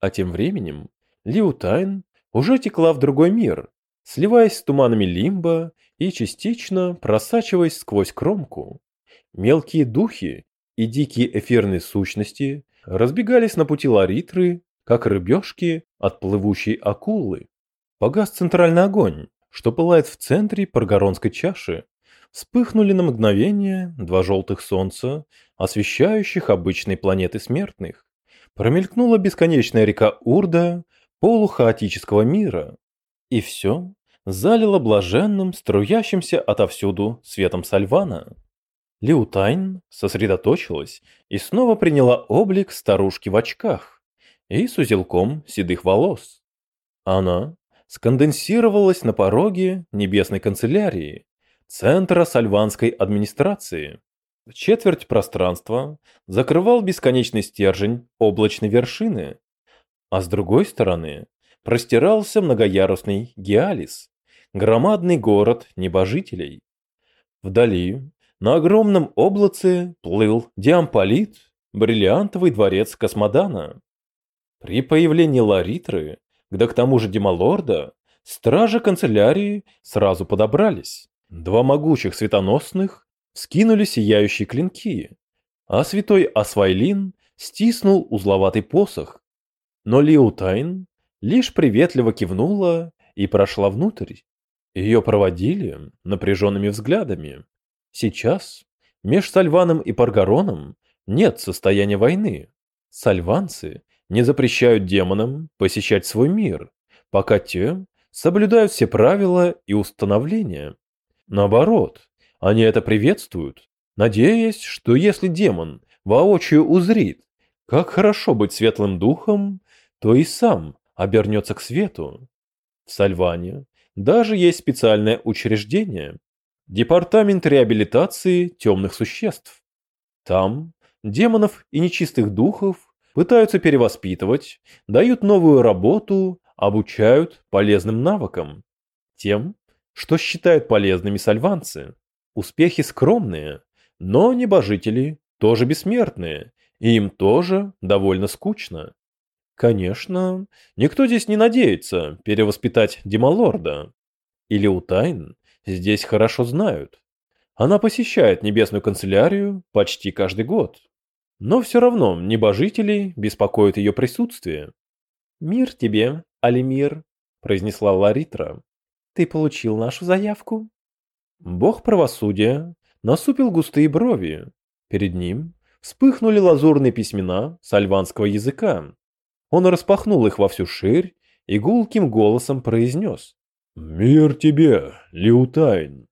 А тем временем Лиутайн уже текла в другой мир, сливаясь с туманами лимба и частично просачиваясь сквозь кромку. Мелкие духи и дикие эфирные сущности разбегались на пути Ларитры, как рыбешки от плывущей акулы. Погас центральный огонь, что пылает в центре Паргоронской чаши. Вспыхнули на мгновение два желтых солнца, освещающих обычные планеты смертных. Промелькнула бесконечная река Урда полухаотического мира. И все залило блаженным, струящимся отовсюду светом Сальвана. Лиутайн сосредоточилась и снова приняла облик старушки в очках и с узелком седых волос. Она сконденсировалась на пороге небесной канцелярии, центра сальванской администрации. Четверть пространства закрывал бесконечный стержень облачной вершины, а с другой стороны простирался многоярусный Геалис, громадный город небожителей. Вдали, на огромном облаце, плыл Диамполит, бриллиантовый дворец Космодана. При появлении Ларитры да к тому же Демалорда, стражи канцелярии сразу подобрались. Два могучих светоносных скинули сияющие клинки, а святой Асвайлин стиснул узловатый посох. Но Лиутайн лишь приветливо кивнула и прошла внутрь. Ее проводили напряженными взглядами. Сейчас меж Сальваном и Паргароном нет состояния войны. Сальванцы не запрещают демонам посещать свой мир, пока те соблюдают все правила и установления. Наоборот, они это приветствуют, надеясь, что если демон воочию узрит, как хорошо быть светлым духом, то и сам обернется к свету. В Сальване даже есть специальное учреждение – Департамент реабилитации темных существ. Там демонов и нечистых духов пытаются перевоспитывать, дают новую работу, обучают полезным навыкам. Тем, что считают полезными сальванцы. Успехи скромные, но небожители тоже бессмертные, и им тоже довольно скучно. Конечно, никто здесь не надеется перевоспитать Демалорда. Или Утайн здесь хорошо знают. Она посещает небесную канцелярию почти каждый год. Но все равно небожителей беспокоит ее присутствие. «Мир тебе, Алимир», — произнесла Ларитра. «Ты получил нашу заявку?» Бог правосудия насупил густые брови. Перед ним вспыхнули лазурные письмена сальванского языка. Он распахнул их во всю ширь и гулким голосом произнес. «Мир тебе, Лиутайн!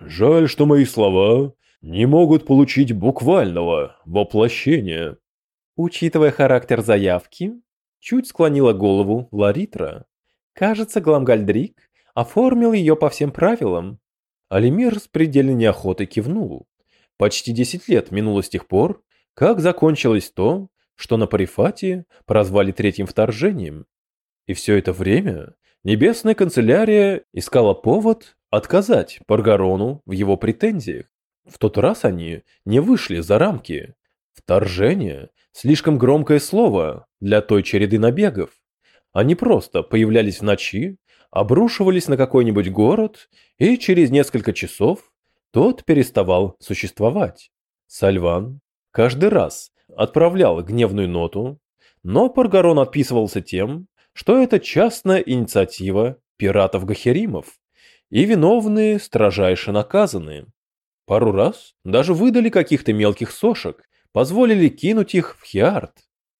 Жаль, что мои слова не могут получить буквального воплощения. Учитывая характер заявки, чуть склонила голову Ларитра. Кажется, Гламгальдрик оформил ее по всем правилам. Алимир с предельной неохотой кивнул. Почти десять лет минуло с тех пор, как закончилось то, что на Парифате прозвали третьим вторжением. И все это время Небесная канцелярия искала повод отказать Паргарону в его претензиях. В тот раз они не вышли за рамки. Вторжение – слишком громкое слово для той череды набегов. Они просто появлялись в ночи, обрушивались на какой-нибудь город, и через несколько часов тот переставал существовать. Сальван каждый раз отправлял гневную ноту, но Паргарон отписывался тем, что это частная инициатива пиратов-гахеримов, и виновные строжайше наказаны. Пару раз даже выдали каких-то мелких сошек, позволили кинуть их в Хиарт.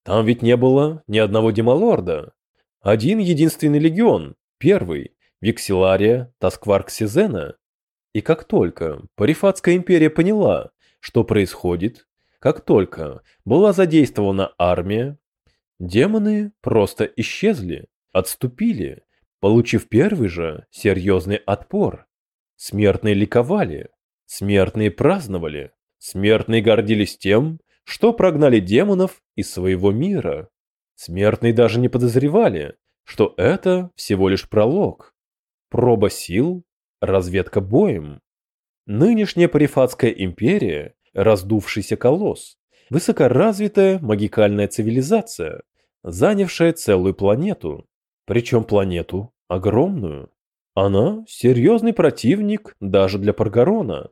Там ведь не было ни одного демалорда. Один единственный легион, первый, Виксилария Таскварксизена. И как только Парифатская империя поняла, что происходит, как только была задействована армия, демоны просто исчезли, отступили, получив первый же серьезный отпор. Смертные ликовали, смертные праздновали, смертные гордились тем, что прогнали демонов из своего мира. Смертные даже не подозревали, что это всего лишь пролог. Проба сил, разведка боем. Нынешняя Парифатская империя – раздувшийся колосс, высокоразвитая магикальная цивилизация, занявшая целую планету. Причем планету огромную. Она серьезный противник даже для Паргарона.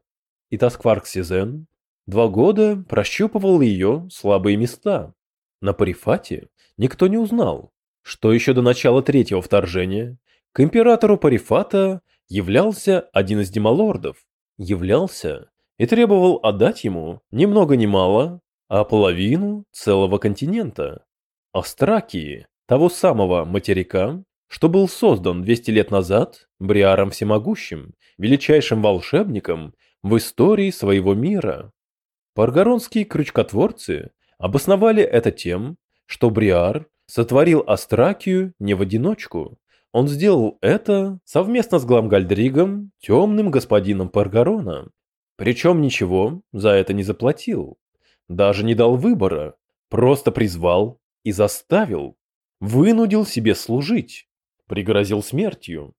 И Таскварк Сизен два года прощупывал ее слабые места. На Парифате никто не узнал, что еще до начала третьего вторжения к императору Парифата являлся один из демалордов, являлся и требовал отдать ему ни много ни мало, а половину целого континента. Астракии, того самого материка, что был создан 200 лет назад Бриаром Всемогущим, величайшим волшебником в истории своего мира. Паргаронские крючкотворцы обосновали это тем, что Бриар сотворил Астракию не в одиночку. Он сделал это совместно с Гламгальдригом, темным господином Паргарона. Причем ничего за это не заплатил. Даже не дал выбора, просто призвал и заставил. Вынудил себе служить. Пригрозил смертью.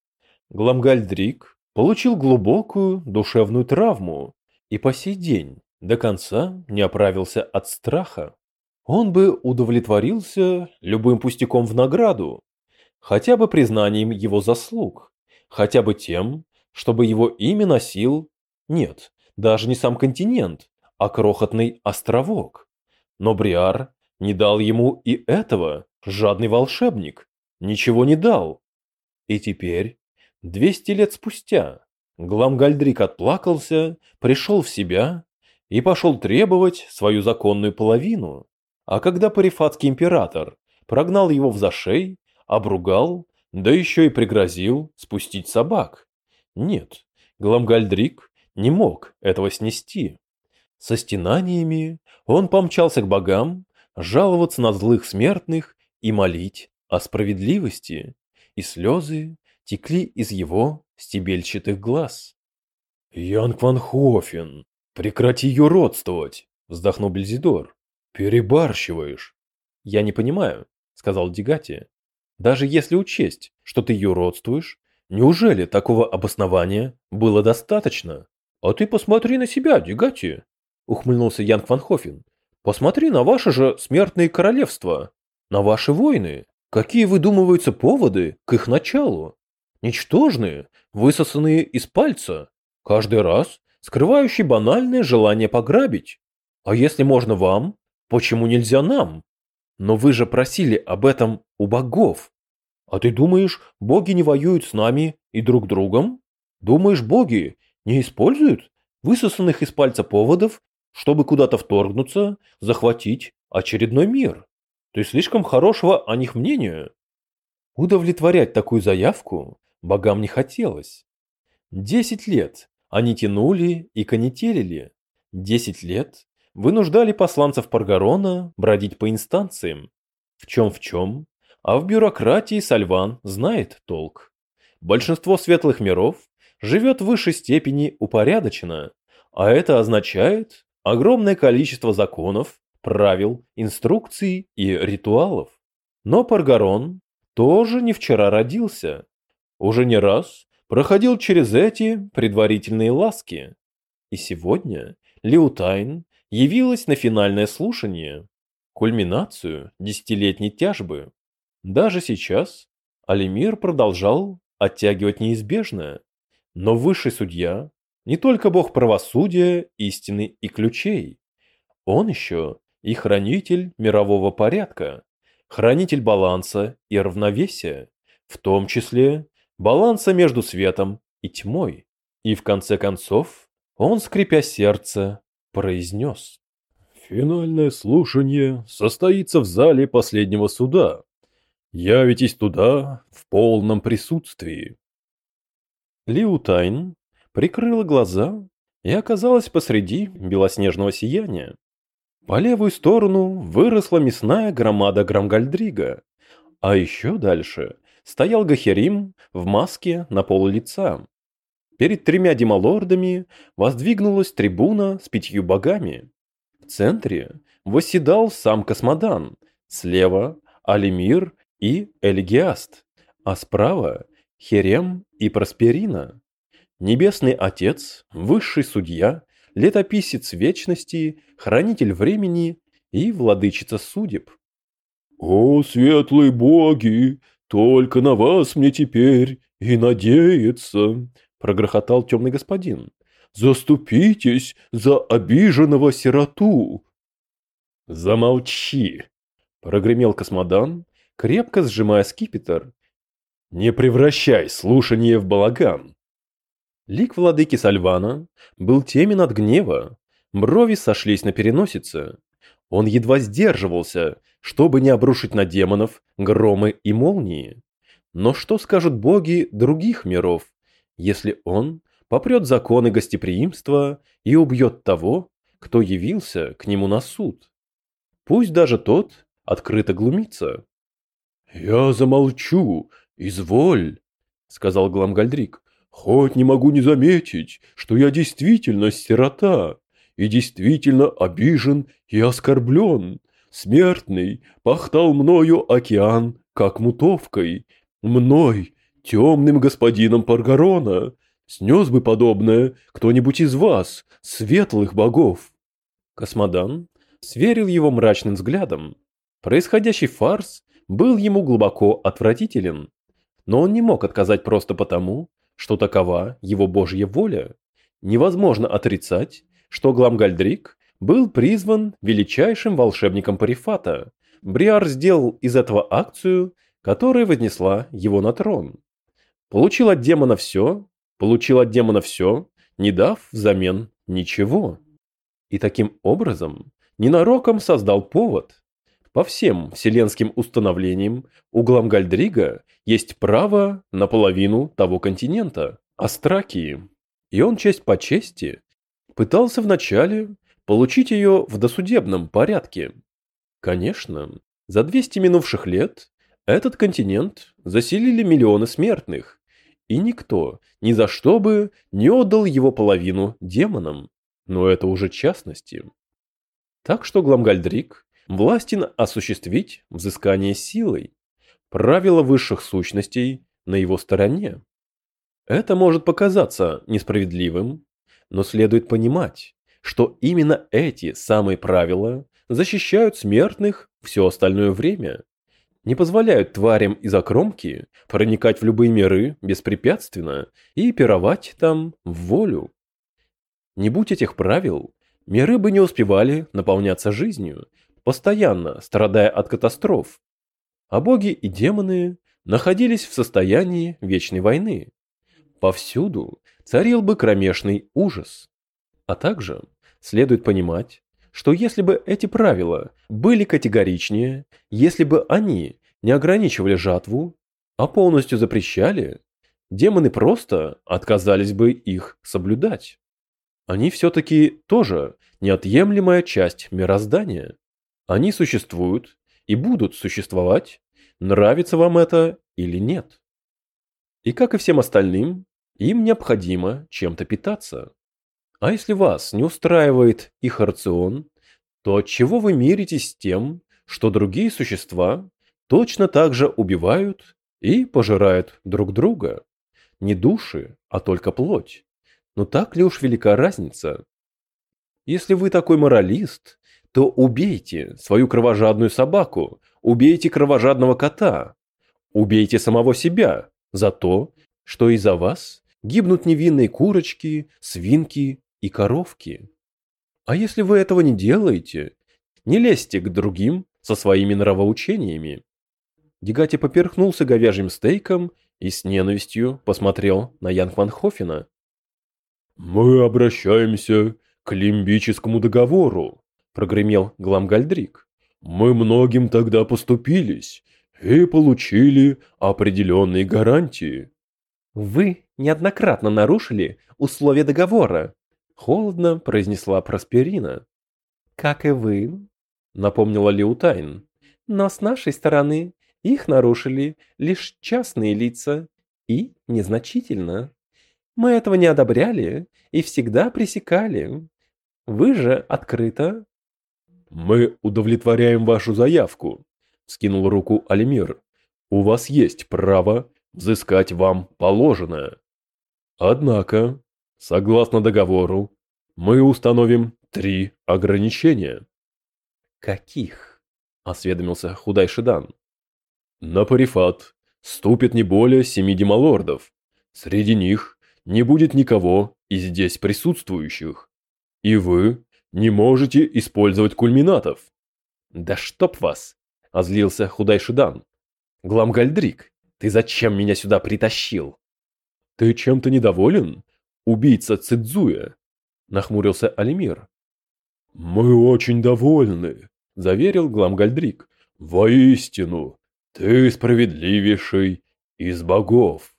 Гламгальдрик получил глубокую душевную травму и по сей день до конца не оправился от страха. Он бы удовлетворился любым пустяком в награду, хотя бы признанием его заслуг, хотя бы тем, чтобы его имя носил, нет, даже не сам континент, а крохотный островок. Но Бриар не дал ему и этого, жадный волшебник, ничего не дал. И теперь, двести лет спустя, Гламгальдрик отплакался, пришел в себя и пошел требовать свою законную половину. А когда парифатский император прогнал его в зашей, обругал, да еще и пригрозил спустить собак. Нет, Гламгальдрик не мог этого снести. Со стенаниями он помчался к богам, жаловаться на злых смертных и молить о справедливости, и слезы текли из его стебельчатых глаз. «Янг ван Хофен, прекрати юродствовать!» — вздохнул Бельзидор. «Перебарщиваешь». «Я не понимаю», — сказал Дигати. «Даже если учесть, что ты юродствуешь, неужели такого обоснования было достаточно?» «А ты посмотри на себя, Дигати», — ухмыльнулся Янг Ван Хофен. «Посмотри на ваше же смертное королевство, на ваши войны. Какие выдумываются поводы к их началу? Ничтожные, высосанные из пальца, каждый раз скрывающие банальное желание пограбить. А если можно вам, Почему нельзя нам? Но вы же просили об этом у богов. А ты думаешь, боги не воюют с нами и друг другом? Думаешь, боги не используют высосанных из пальца поводов, чтобы куда-то вторгнуться, захватить очередной мир? Ты слишком хорошего о них мнения. Удовлетворять такую заявку богам не хотелось. Десять лет они тянули и конетелили. Десять лет вынуждали посланцев Паргарона бродить по инстанциям. В чем в чем, а в бюрократии Сальван знает толк. Большинство светлых миров живет в высшей степени упорядоченно, а это означает огромное количество законов, правил, инструкций и ритуалов. Но Паргарон тоже не вчера родился. Уже не раз проходил через эти предварительные ласки. И сегодня Лиутайн явилась на финальное слушание, кульминацию десятилетней тяжбы. Даже сейчас Алимир продолжал оттягивать неизбежное, но высший судья не только бог правосудия, истины и ключей. Он еще и хранитель мирового порядка, хранитель баланса и равновесия, в том числе баланса между светом и тьмой. И в конце концов он, скрипя сердце, произнес. «Финальное слушание состоится в зале последнего суда. Явитесь туда в полном присутствии». Лиу Тайн прикрыла глаза и оказалась посреди белоснежного сияния. По левую сторону выросла мясная громада Грамгальдрига, а еще дальше стоял Гахерим в маске на пол лица. Перед тремя демалордами воздвигнулась трибуна с пятью богами. В центре восседал сам Космодан, слева Алимир и Эльгиаст, а справа Херем и Просперина. Небесный Отец, Высший Судья, Летописец Вечности, Хранитель Времени и Владычица Судеб. «О, светлые боги, только на вас мне теперь и надеяться!» – прогрохотал темный господин. «Заступитесь за обиженного сироту!» «Замолчи!» – прогремел космодан, крепко сжимая скипетр. «Не превращай слушание в балаган!» Лик владыки Сальвана был темен от гнева, брови сошлись на переносице. Он едва сдерживался, чтобы не обрушить на демонов громы и молнии. Но что скажут боги других миров, если он попрет законы гостеприимства и убьет того, кто явился к нему на суд? Пусть даже тот открыто глумится. «Я замолчу, изволь», — сказал Гламгальдрик. Хоть не могу не заметить, что я действительно сирота, и действительно обижен и оскорблен. Смертный пахтал мною океан, как мутовкой. Мной, темным господином Паргарона, снес бы подобное кто-нибудь из вас, светлых богов. Космодан смерил его мрачным взглядом. Происходящий фарс был ему глубоко отвратителен, но он не мог отказать просто потому, что такова его божья воля. Невозможно отрицать, что Гламгальдрик был призван величайшим волшебником Парифата. Бриар сделал из этого акцию, которая вознесла его на трон. Получил от демона все, получил от демона все, не дав взамен ничего. И таким образом ненароком создал повод. По всем вселенским установлениям у Гламгальдрига есть право на половину того континента, Астракии. И он честь по чести пытался вначале получить ее в досудебном порядке. Конечно, за 200 минувших лет этот континент заселили миллионы смертных, и никто ни за что бы не отдал его половину демонам, но это уже частности. Так что Гламгальдрик властен осуществить взыскание силой, правила высших сущностей на его стороне. Это может показаться несправедливым, но следует понимать, что именно эти самые правила защищают смертных все остальное время, не позволяют тварям из окромки проникать в любые миры беспрепятственно и пировать там в волю. Не будь этих правил, миры бы не успевали наполняться жизнью, постоянно страдая от катастроф, а боги и демоны находились в состоянии вечной войны. Повсюду царил бы кромешный ужас. А также следует понимать, что если бы эти правила были категоричнее, если бы они не ограничивали жатву, а полностью запрещали, демоны просто отказались бы их соблюдать. Они все-таки тоже неотъемлемая часть мироздания. Они существуют и будут существовать, нравится вам это или нет. И как и всем остальным, им необходимо чем-то питаться. А если вас не устраивает их рацион, то от чего вы миритесь с тем, что другие существа точно так же убивают и пожирают друг друга? Не души, а только плоть. Но так ли уж велика разница? Если вы такой моралист, то убейте свою кровожадную собаку, убейте кровожадного кота, убейте самого себя за то, что из-за вас гибнут невинные курочки, свинки и коровки. А если вы этого не делаете, не лезьте к другим со своими нравоучениями. Дегати поперхнулся говяжьим стейком и с ненавистью посмотрел на Янг Ван Хофена. «Мы обращаемся к лимбическому договору», – прогремел Гламгальдрик. «Мы многим тогда поступились и получили определенные гарантии». «Вы неоднократно нарушили условия договора», – холодно произнесла Просперина. «Как и вы», – напомнила Леутайн. «Но с нашей стороны их нарушили лишь частные лица и незначительно. Мы этого не одобряли и всегда пресекали. Вы же открыто. Мы удовлетворяем вашу заявку, скинул руку Алимир. У вас есть право взыскать вам положенное. Однако, согласно договору, мы установим три ограничения. Каких? осведомился Худай Шидан. На Парифат ступит не более семи демалордов. Среди них не будет никого из здесь присутствующих. И вы не можете использовать кульминатов. Да чтоб вас, озлился Худай Шидан. Гламгальдрик, ты зачем меня сюда притащил? Ты чем-то недоволен, убийца Цидзуя? Нахмурился Алимир. Мы очень довольны, заверил Гламгальдрик. Воистину, ты справедливейший из богов.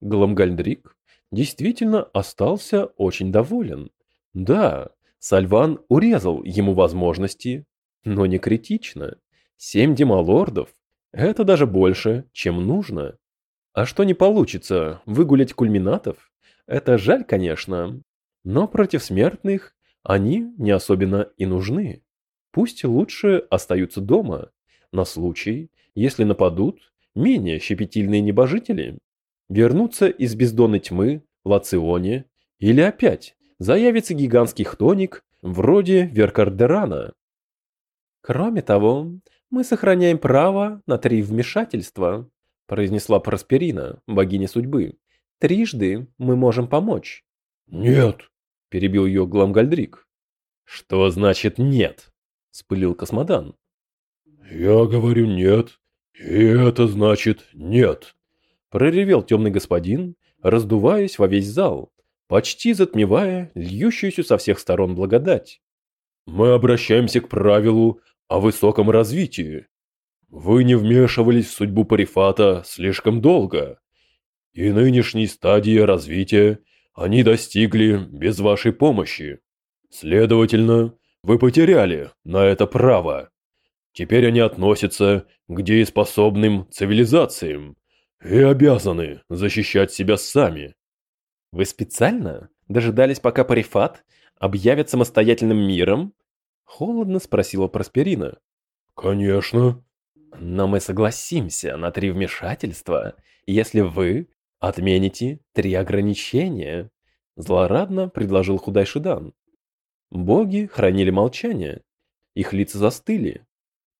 Гламгальдрик действительно остался очень доволен. Да, Сальван урезал ему возможности, но не критично. Семь демалордов – это даже больше, чем нужно. А что не получится выгулять кульминатов? Это жаль, конечно, но против смертных они не особенно и нужны. Пусть лучше остаются дома, на случай, если нападут менее щепетильные небожители, вернутся из бездонной тьмы в Лационе или опять заявится гигантский хтоник вроде Веркардерана. Кроме того, мы сохраняем право на три вмешательства, произнесла Просперина, богиня судьбы. Трижды мы можем помочь. Нет, перебил ее Гламгальдрик. Что значит нет? спылил Космодан. Я говорю нет, «И это значит нет!» Проревел темный господин, раздуваясь во весь зал, почти затмевая льющуюся со всех сторон благодать. «Мы обращаемся к правилу о высоком развитии. Вы не вмешивались в судьбу Парифата слишком долго, и нынешней стадии развития они достигли без вашей помощи. Следовательно, вы потеряли на это право. Теперь они относятся к дееспособным цивилизациям и обязаны защищать себя сами. Вы специально дожидались, пока Парифат объявит самостоятельным миром? Холодно спросила Просперина. Конечно. Но мы согласимся на три вмешательства, если вы отмените три ограничения. Злорадно предложил Худай Шидан. Боги хранили молчание. Их лица застыли,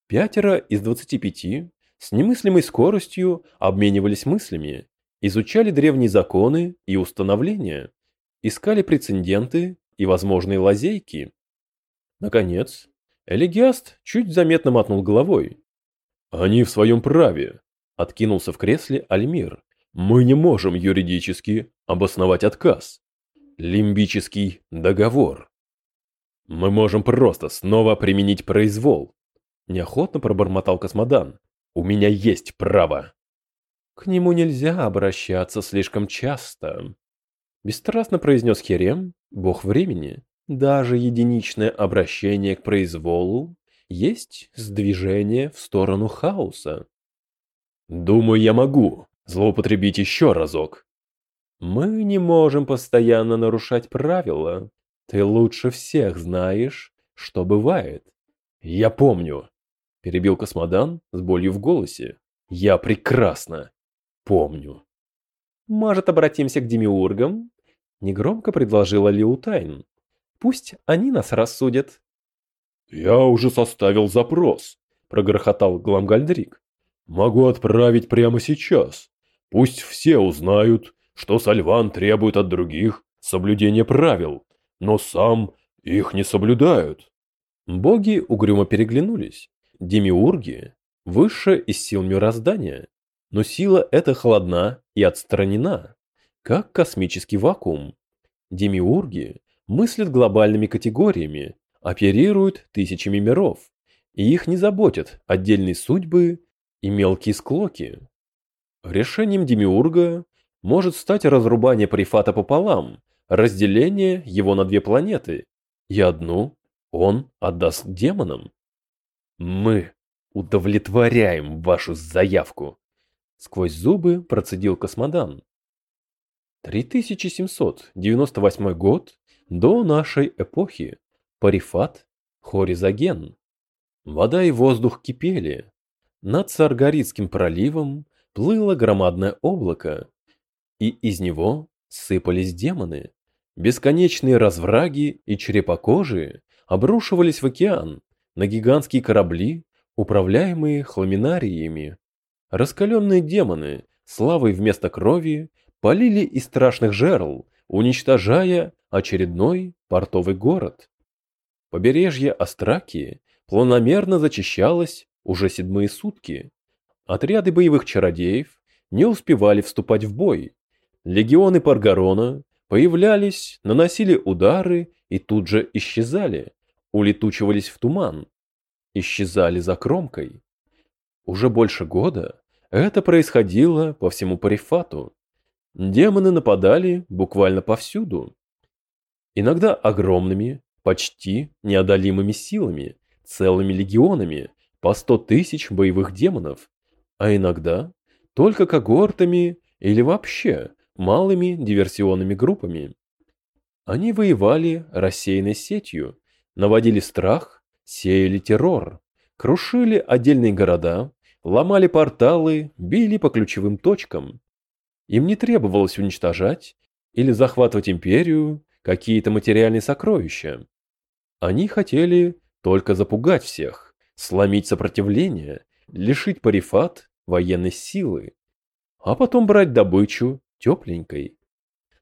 Пятеро из 25 с немыслимой скоростью обменивались мыслями, изучали древние законы и установления, искали прецеденты и возможные лазейки. Наконец, Элегиаст чуть заметно мотнул головой. «Они в своем праве», – откинулся в кресле Альмир. «Мы не можем юридически обосновать отказ. Лимбический договор. Мы можем просто снова применить произвол, Неохотно пробормотал Космодан. «У меня есть право!» «К нему нельзя обращаться слишком часто», – бесстрастно произнес Херем, бог времени. «Даже единичное обращение к произволу есть сдвижение в сторону хаоса». «Думаю, я могу злоупотребить еще разок». «Мы не можем постоянно нарушать правила. Ты лучше всех знаешь, что бывает». «Я помню», перебил Космодан с болью в голосе. Я прекрасно помню. Может, обратимся к демиургам? Негромко предложила Лиутайн. Пусть они нас рассудят. Я уже составил запрос, прогрохотал Гламгальдрик. Могу отправить прямо сейчас. Пусть все узнают, что Сальван требует от других соблюдения правил, но сам их не соблюдают. Боги угрюмо переглянулись. Демиурги – высшая из сил мироздания, но сила эта холодна и отстранена, как космический вакуум. Демиурги мыслят глобальными категориями, оперируют тысячами миров, и их не заботят отдельные судьбы и мелкие склоки. Решением Демиурга может стать разрубание Прифата пополам, разделение его на две планеты, и одну он отдаст демонам. Мы удовлетворяем вашу заявку, сквозь зубы процедил Космодан. 3798 год до нашей эпохи. Парифат, Хоризаген. Вода и воздух кипели. Над Саргаритским проливом плыло громадное облако, и из него сыпались демоны. Бесконечные развраги и черепокожие обрушивались в океан, на гигантские корабли, управляемые хламинариями. Раскаленные демоны, славой вместо крови, полили из страшных жерл, уничтожая очередной портовый город. Побережье Астракии планомерно зачищалось уже седьмые сутки. Отряды боевых чародеев не успевали вступать в бой. Легионы Паргарона появлялись, наносили удары и тут же исчезали, улетучивались в туман, исчезали за кромкой. Уже больше года это происходило по всему Парифату. Демоны нападали буквально повсюду. Иногда огромными, почти неодолимыми силами, целыми легионами, по сто тысяч боевых демонов, а иногда только когортами или вообще малыми диверсионными группами. Они воевали рассеянной сетью, наводили страх, сеяли террор, крушили отдельные города, ломали порталы, били по ключевым точкам. Им не требовалось уничтожать или захватывать империю, какие-то материальные сокровища. Они хотели только запугать всех, сломить сопротивление, лишить парифат военной силы, а потом брать добычу тепленькой.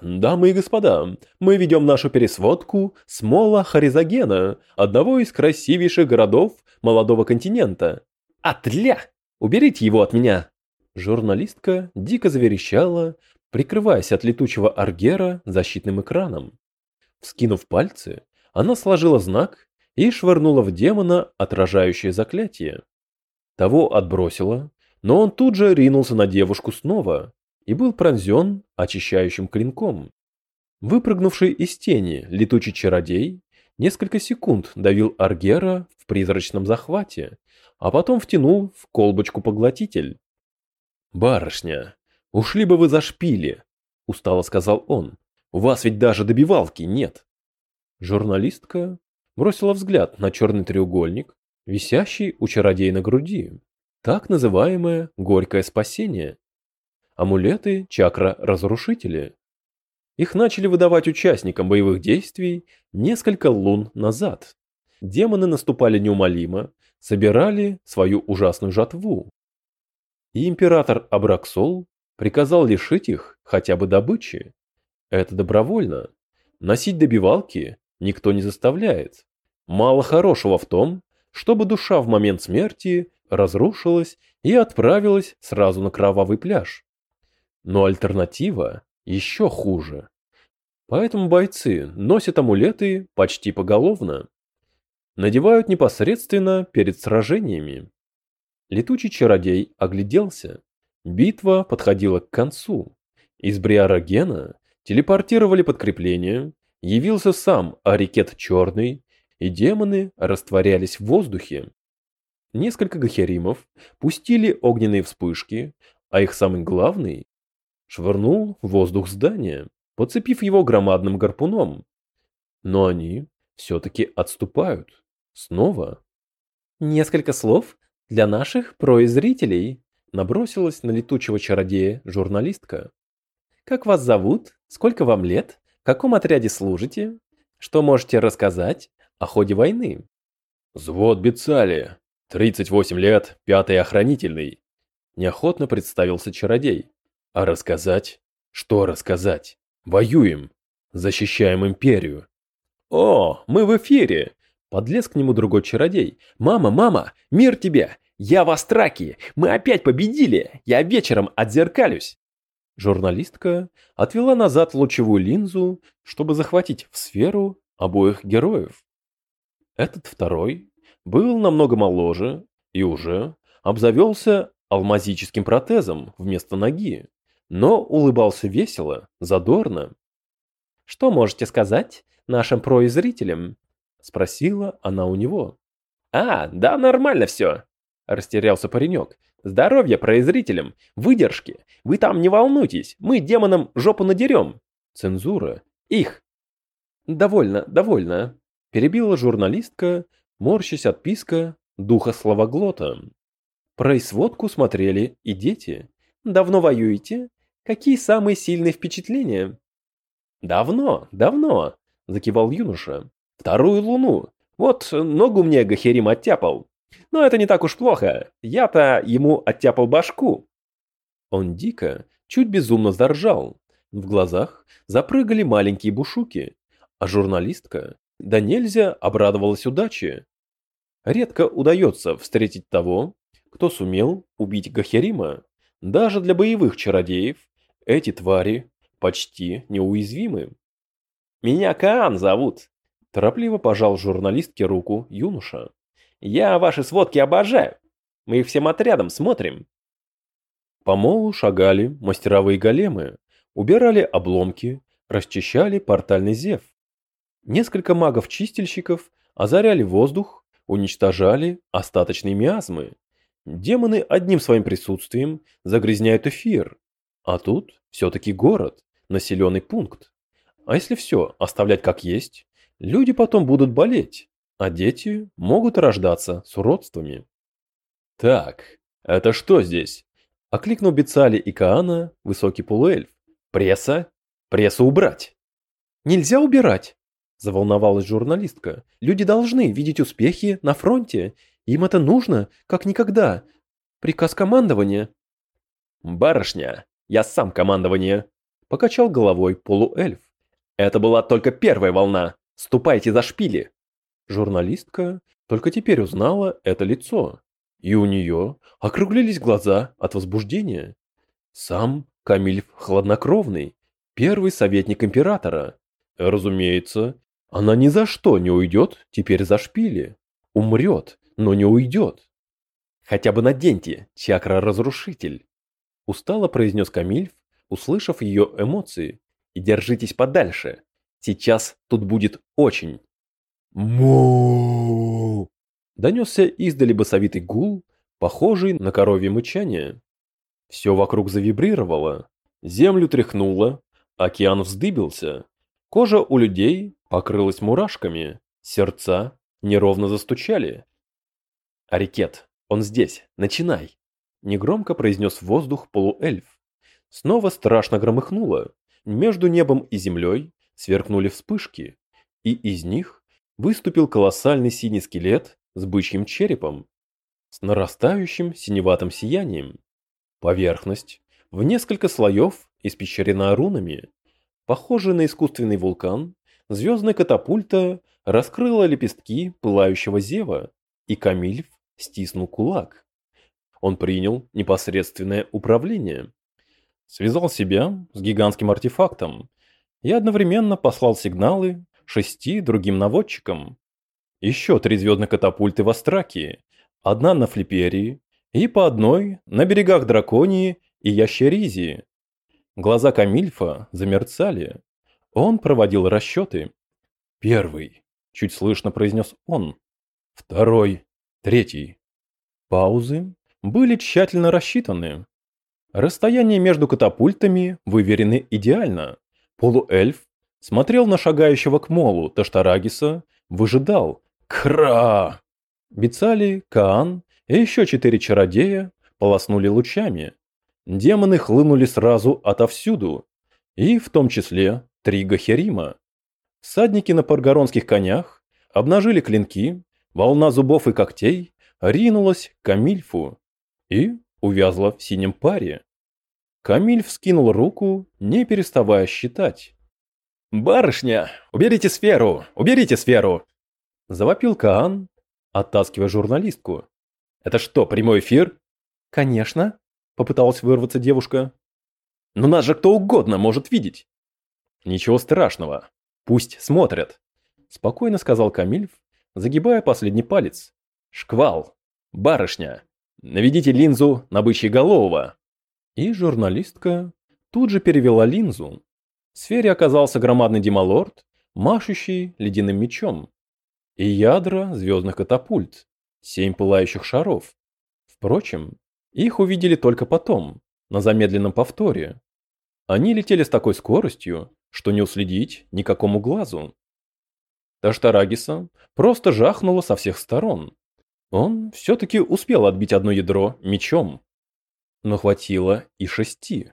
Дамы и господа, мы ведем нашу пересводку с Мола Харизагена, одного из красивейших городов молодого континента. Атля! Уберите его от меня! Журналистка дико заверещала, прикрываясь от летучего аргера защитным экраном. Вскинув пальцы, она сложила знак и швырнула в демона отражающее заклятие. Того отбросила, но он тут же ринулся на девушку снова и был пронзен очищающим клинком. Выпрыгнувший из тени летучий чародей несколько секунд давил Аргера в призрачном захвате, а потом втянул в колбочку поглотитель. «Барышня, ушли бы вы за шпили!» – устало сказал он. «У вас ведь даже добивалки нет!» Журналистка бросила взгляд на черный треугольник, висящий у чародея на груди. Так называемое «горькое спасение». Амулеты чакра-разрушители. Их начали выдавать участникам боевых действий несколько лун назад. Демоны наступали неумолимо, собирали свою ужасную жатву. И император Абраксол приказал лишить их хотя бы добычи. Это добровольно. Носить добивалки никто не заставляет. Мало хорошего в том, чтобы душа в момент смерти разрушилась и отправилась сразу на кровавый пляж. Но альтернатива еще хуже. Поэтому бойцы носят амулеты почти поголовно. Надевают непосредственно перед сражениями. Летучий чародей огляделся. Битва подходила к концу. Из Бриарогена телепортировали подкрепление, явился сам Арикет Черный, и демоны растворялись в воздухе. Несколько гахеримов пустили огненные вспышки, а их самый главный швырнул в воздух здание, подцепив его громадным гарпуном. Но они все-таки отступают. Снова. Несколько слов для наших произзрителей, набросилась на летучего чародея журналистка. Как вас зовут? Сколько вам лет? каком отряде служите? Что можете рассказать о ходе войны? Звод Бецали. 38 лет, пятый охранительный. Неохотно представился чародей. А рассказать? Что рассказать? Воюем. Защищаем империю. О, мы в эфире. Подлез к нему другой чародей. Мама, мама, мир тебе. Я в Астраке. Мы опять победили. Я вечером отзеркалюсь. Журналистка отвела назад лучевую линзу, чтобы захватить в сферу обоих героев. Этот второй был намного моложе и уже обзавелся алмазическим протезом вместо ноги, но улыбался весело, задорно. «Что можете сказать нашим произрителям?» – спросила она у него. «А, да нормально все», – растерялся паренек. Здоровья произрителям, выдержки. Вы там не волнуйтесь, мы демонам жопу надерем. Цензура. Их. Довольно, довольно. Перебила журналистка, морщась от писка духа словоглота. Производку смотрели и дети. Давно воюете? Какие самые сильные впечатления? Давно, давно, закивал юноша. Вторую луну. Вот ногу мне Гахерим оттяпал. Но это не так уж плохо. Я-то ему оттяпал башку. Он дико, чуть безумно заржал. В глазах запрыгали маленькие бушуки, а журналистка, да нельзя, обрадовалась удаче. Редко удается встретить того, кто сумел убить Гахерима. Даже для боевых чародеев эти твари почти неуязвимы. «Меня Каан зовут», – торопливо пожал журналистке руку юноша. Я ваши сводки обожаю. Мы их всем отрядом смотрим. По молу шагали мастеровые големы, убирали обломки, расчищали портальный зев. Несколько магов-чистильщиков озаряли воздух, уничтожали остаточные миазмы. Демоны одним своим присутствием загрязняют эфир. А тут все-таки город, населенный пункт. А если все оставлять как есть, люди потом будут болеть, а дети могут рождаться с уродствами. Так, это что здесь? Окликнул Бицали и Каана высокий полуэльф. Пресса? Прессу убрать. Нельзя убирать, заволновалась журналистка. Люди должны видеть успехи на фронте. Им это нужно, как никогда. Приказ командования. Барышня, я сам командование. Покачал головой полуэльф. Это была только первая волна. Ступайте за шпили. Журналистка только теперь узнала это лицо, и у нее округлились глаза от возбуждения. Сам Камильф Хладнокровный, первый советник императора. Разумеется, она ни за что не уйдет теперь за шпили. Умрет, но не уйдет. Хотя бы наденьте, чакра-разрушитель. Устало произнес Камильф, услышав ее эмоции. И держитесь подальше. Сейчас тут будет очень, му Донесся издали басовитый гул, похожий на коровье мычание. Все вокруг завибрировало, землю тряхнуло, океан вздыбился, кожа у людей покрылась мурашками, сердца неровно застучали. «Арикет, он здесь, начинай!» Негромко произнес в воздух полуэльф. Снова страшно громыхнуло. Между небом и землей сверкнули вспышки, и из них выступил колоссальный синий скелет с бычьим черепом, с нарастающим синеватым сиянием. Поверхность в несколько слоев испещрена рунами. Похожая на искусственный вулкан, звездная катапульта раскрыла лепестки пылающего зева, и Камильф стиснул кулак. Он принял непосредственное управление. Связал себя с гигантским артефактом и одновременно послал сигналы шести другим наводчикам. Еще три звездных катапульты в Астракии, одна на Флиперии и по одной на берегах Драконии и Ящеризии. Глаза Камильфа замерцали. Он проводил расчеты. Первый, чуть слышно произнес он. Второй, третий. Паузы были тщательно рассчитаны. Расстояние между катапультами выверены идеально. Полуэльф смотрел на шагающего к молу Таштарагиса, выжидал. Кра! Бицали, Каан и еще четыре чародея полоснули лучами. Демоны хлынули сразу отовсюду. И в том числе три Гахерима. Всадники на паргоронских конях обнажили клинки, волна зубов и когтей ринулась к Камильфу и увязла в синем паре. Камиль вскинул руку, не переставая считать. «Барышня, уберите сферу! Уберите сферу!» Завопил Каан, оттаскивая журналистку. «Это что, прямой эфир?» «Конечно», — попыталась вырваться девушка. «Но нас же кто угодно может видеть». «Ничего страшного. Пусть смотрят», — спокойно сказал Камильф, загибая последний палец. «Шквал! Барышня! Наведите линзу на бычьеголового!» И журналистка тут же перевела линзу. В сфере оказался громадный демалорд, машущий ледяным мечом. И ядра звездных катапульт, семь пылающих шаров. Впрочем, их увидели только потом, на замедленном повторе. Они летели с такой скоростью, что не уследить никакому глазу. Таштарагиса просто жахнуло со всех сторон. Он все-таки успел отбить одно ядро мечом. Но хватило и шести.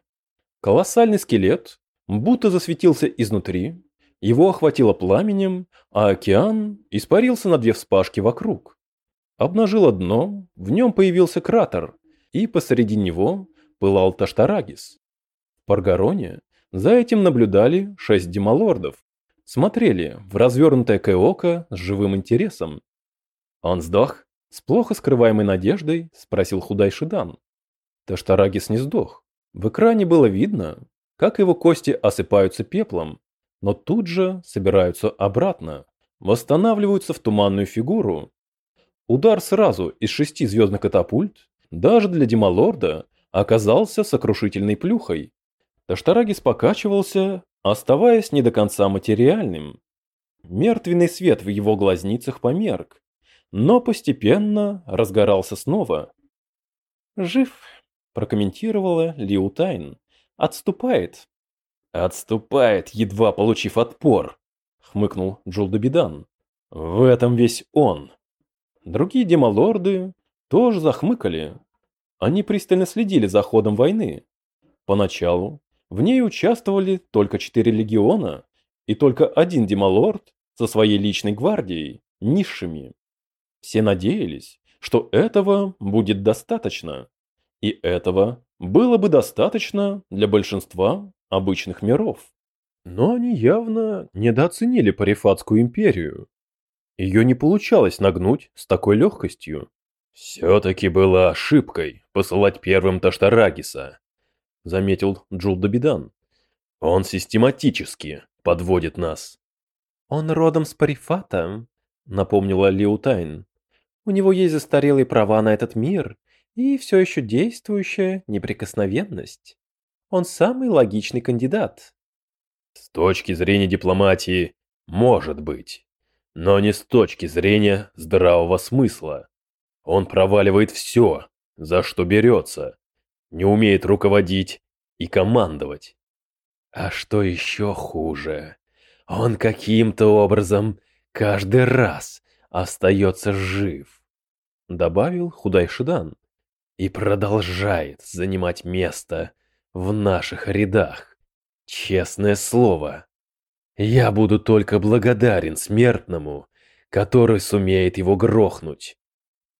Колоссальный скелет будто засветился изнутри, его охватило пламенем, а океан испарился на две вспашки вокруг. Обнажило дно, в нем появился кратер, и посреди него пылал Таштарагис. Паргароне за этим наблюдали шесть демалордов, смотрели в развернутое Кэока с живым интересом. «Он сдох?» – с плохо скрываемой надеждой спросил худой Шидан. Таштарагис не сдох. В экране было видно, как его кости осыпаются пеплом, но тут же собираются обратно, восстанавливаются в туманную фигуру. Удар сразу из шести звездных катапульт, даже для Дималорда, оказался сокрушительной плюхой. Таштарагис покачивался, оставаясь не до конца материальным. Мертвенный свет в его глазницах померк, но постепенно разгорался снова. «Жив», – прокомментировала Лиу Тайн. «Отступает». «Отступает, едва получив отпор», – хмыкнул Джулдобидан. «В этом весь он». Другие демалорды тоже захмыкали. Они пристально следили за ходом войны. Поначалу в ней участвовали только четыре легиона и только один демалорд со своей личной гвардией, низшими. Все надеялись, что этого будет достаточно. И этого было бы достаточно для большинства обычных миров. Но они явно недооценили Парифатскую империю. Ее не получалось нагнуть с такой легкостью. «Все-таки было ошибкой посылать первым Таштарагиса», — заметил Джул Добидан. «Он систематически подводит нас». «Он родом с Парифата», — напомнила Лиутайн. «У него есть застарелые права на этот мир и все еще действующая неприкосновенность. Он самый логичный кандидат». «С точки зрения дипломатии, может быть, но не с точки зрения здравого смысла. Он проваливает все, за что берется» не умеет руководить и командовать. А что еще хуже, он каким-то образом каждый раз остается жив, добавил Худай Шидан, и продолжает занимать место в наших рядах. Честное слово, я буду только благодарен смертному, который сумеет его грохнуть.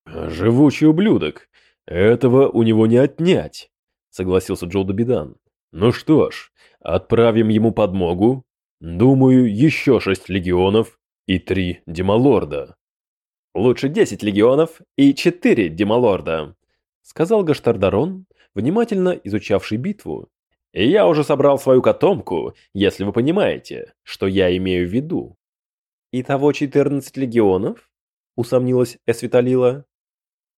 Живучий ублюдок, этого у него не отнять, согласился Джо Добидан. Ну что ж, отправим ему подмогу. Думаю, еще шесть легионов и три демалорда. Лучше десять легионов и четыре демалорда, сказал Гаштардарон, внимательно изучавший битву. И я уже собрал свою котомку, если вы понимаете, что я имею в виду. Итого четырнадцать легионов? Усомнилась Эсвиталила.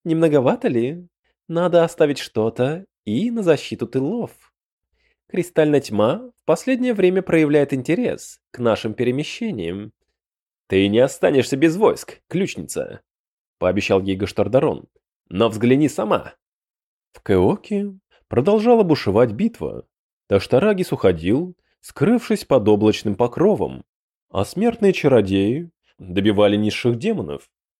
Не многовато ли? Надо оставить что-то и на защиту тылов. Кристальная тьма в последнее время проявляет интерес к нашим перемещениям. Ты не останешься без войск, ключница, пообещал ей Гаштардарон. Но взгляни сама. В Кеоке продолжала бушевать битва. Таштарагис уходил, скрывшись под облачным покровом, а смертные чародеи добивали низших демонов,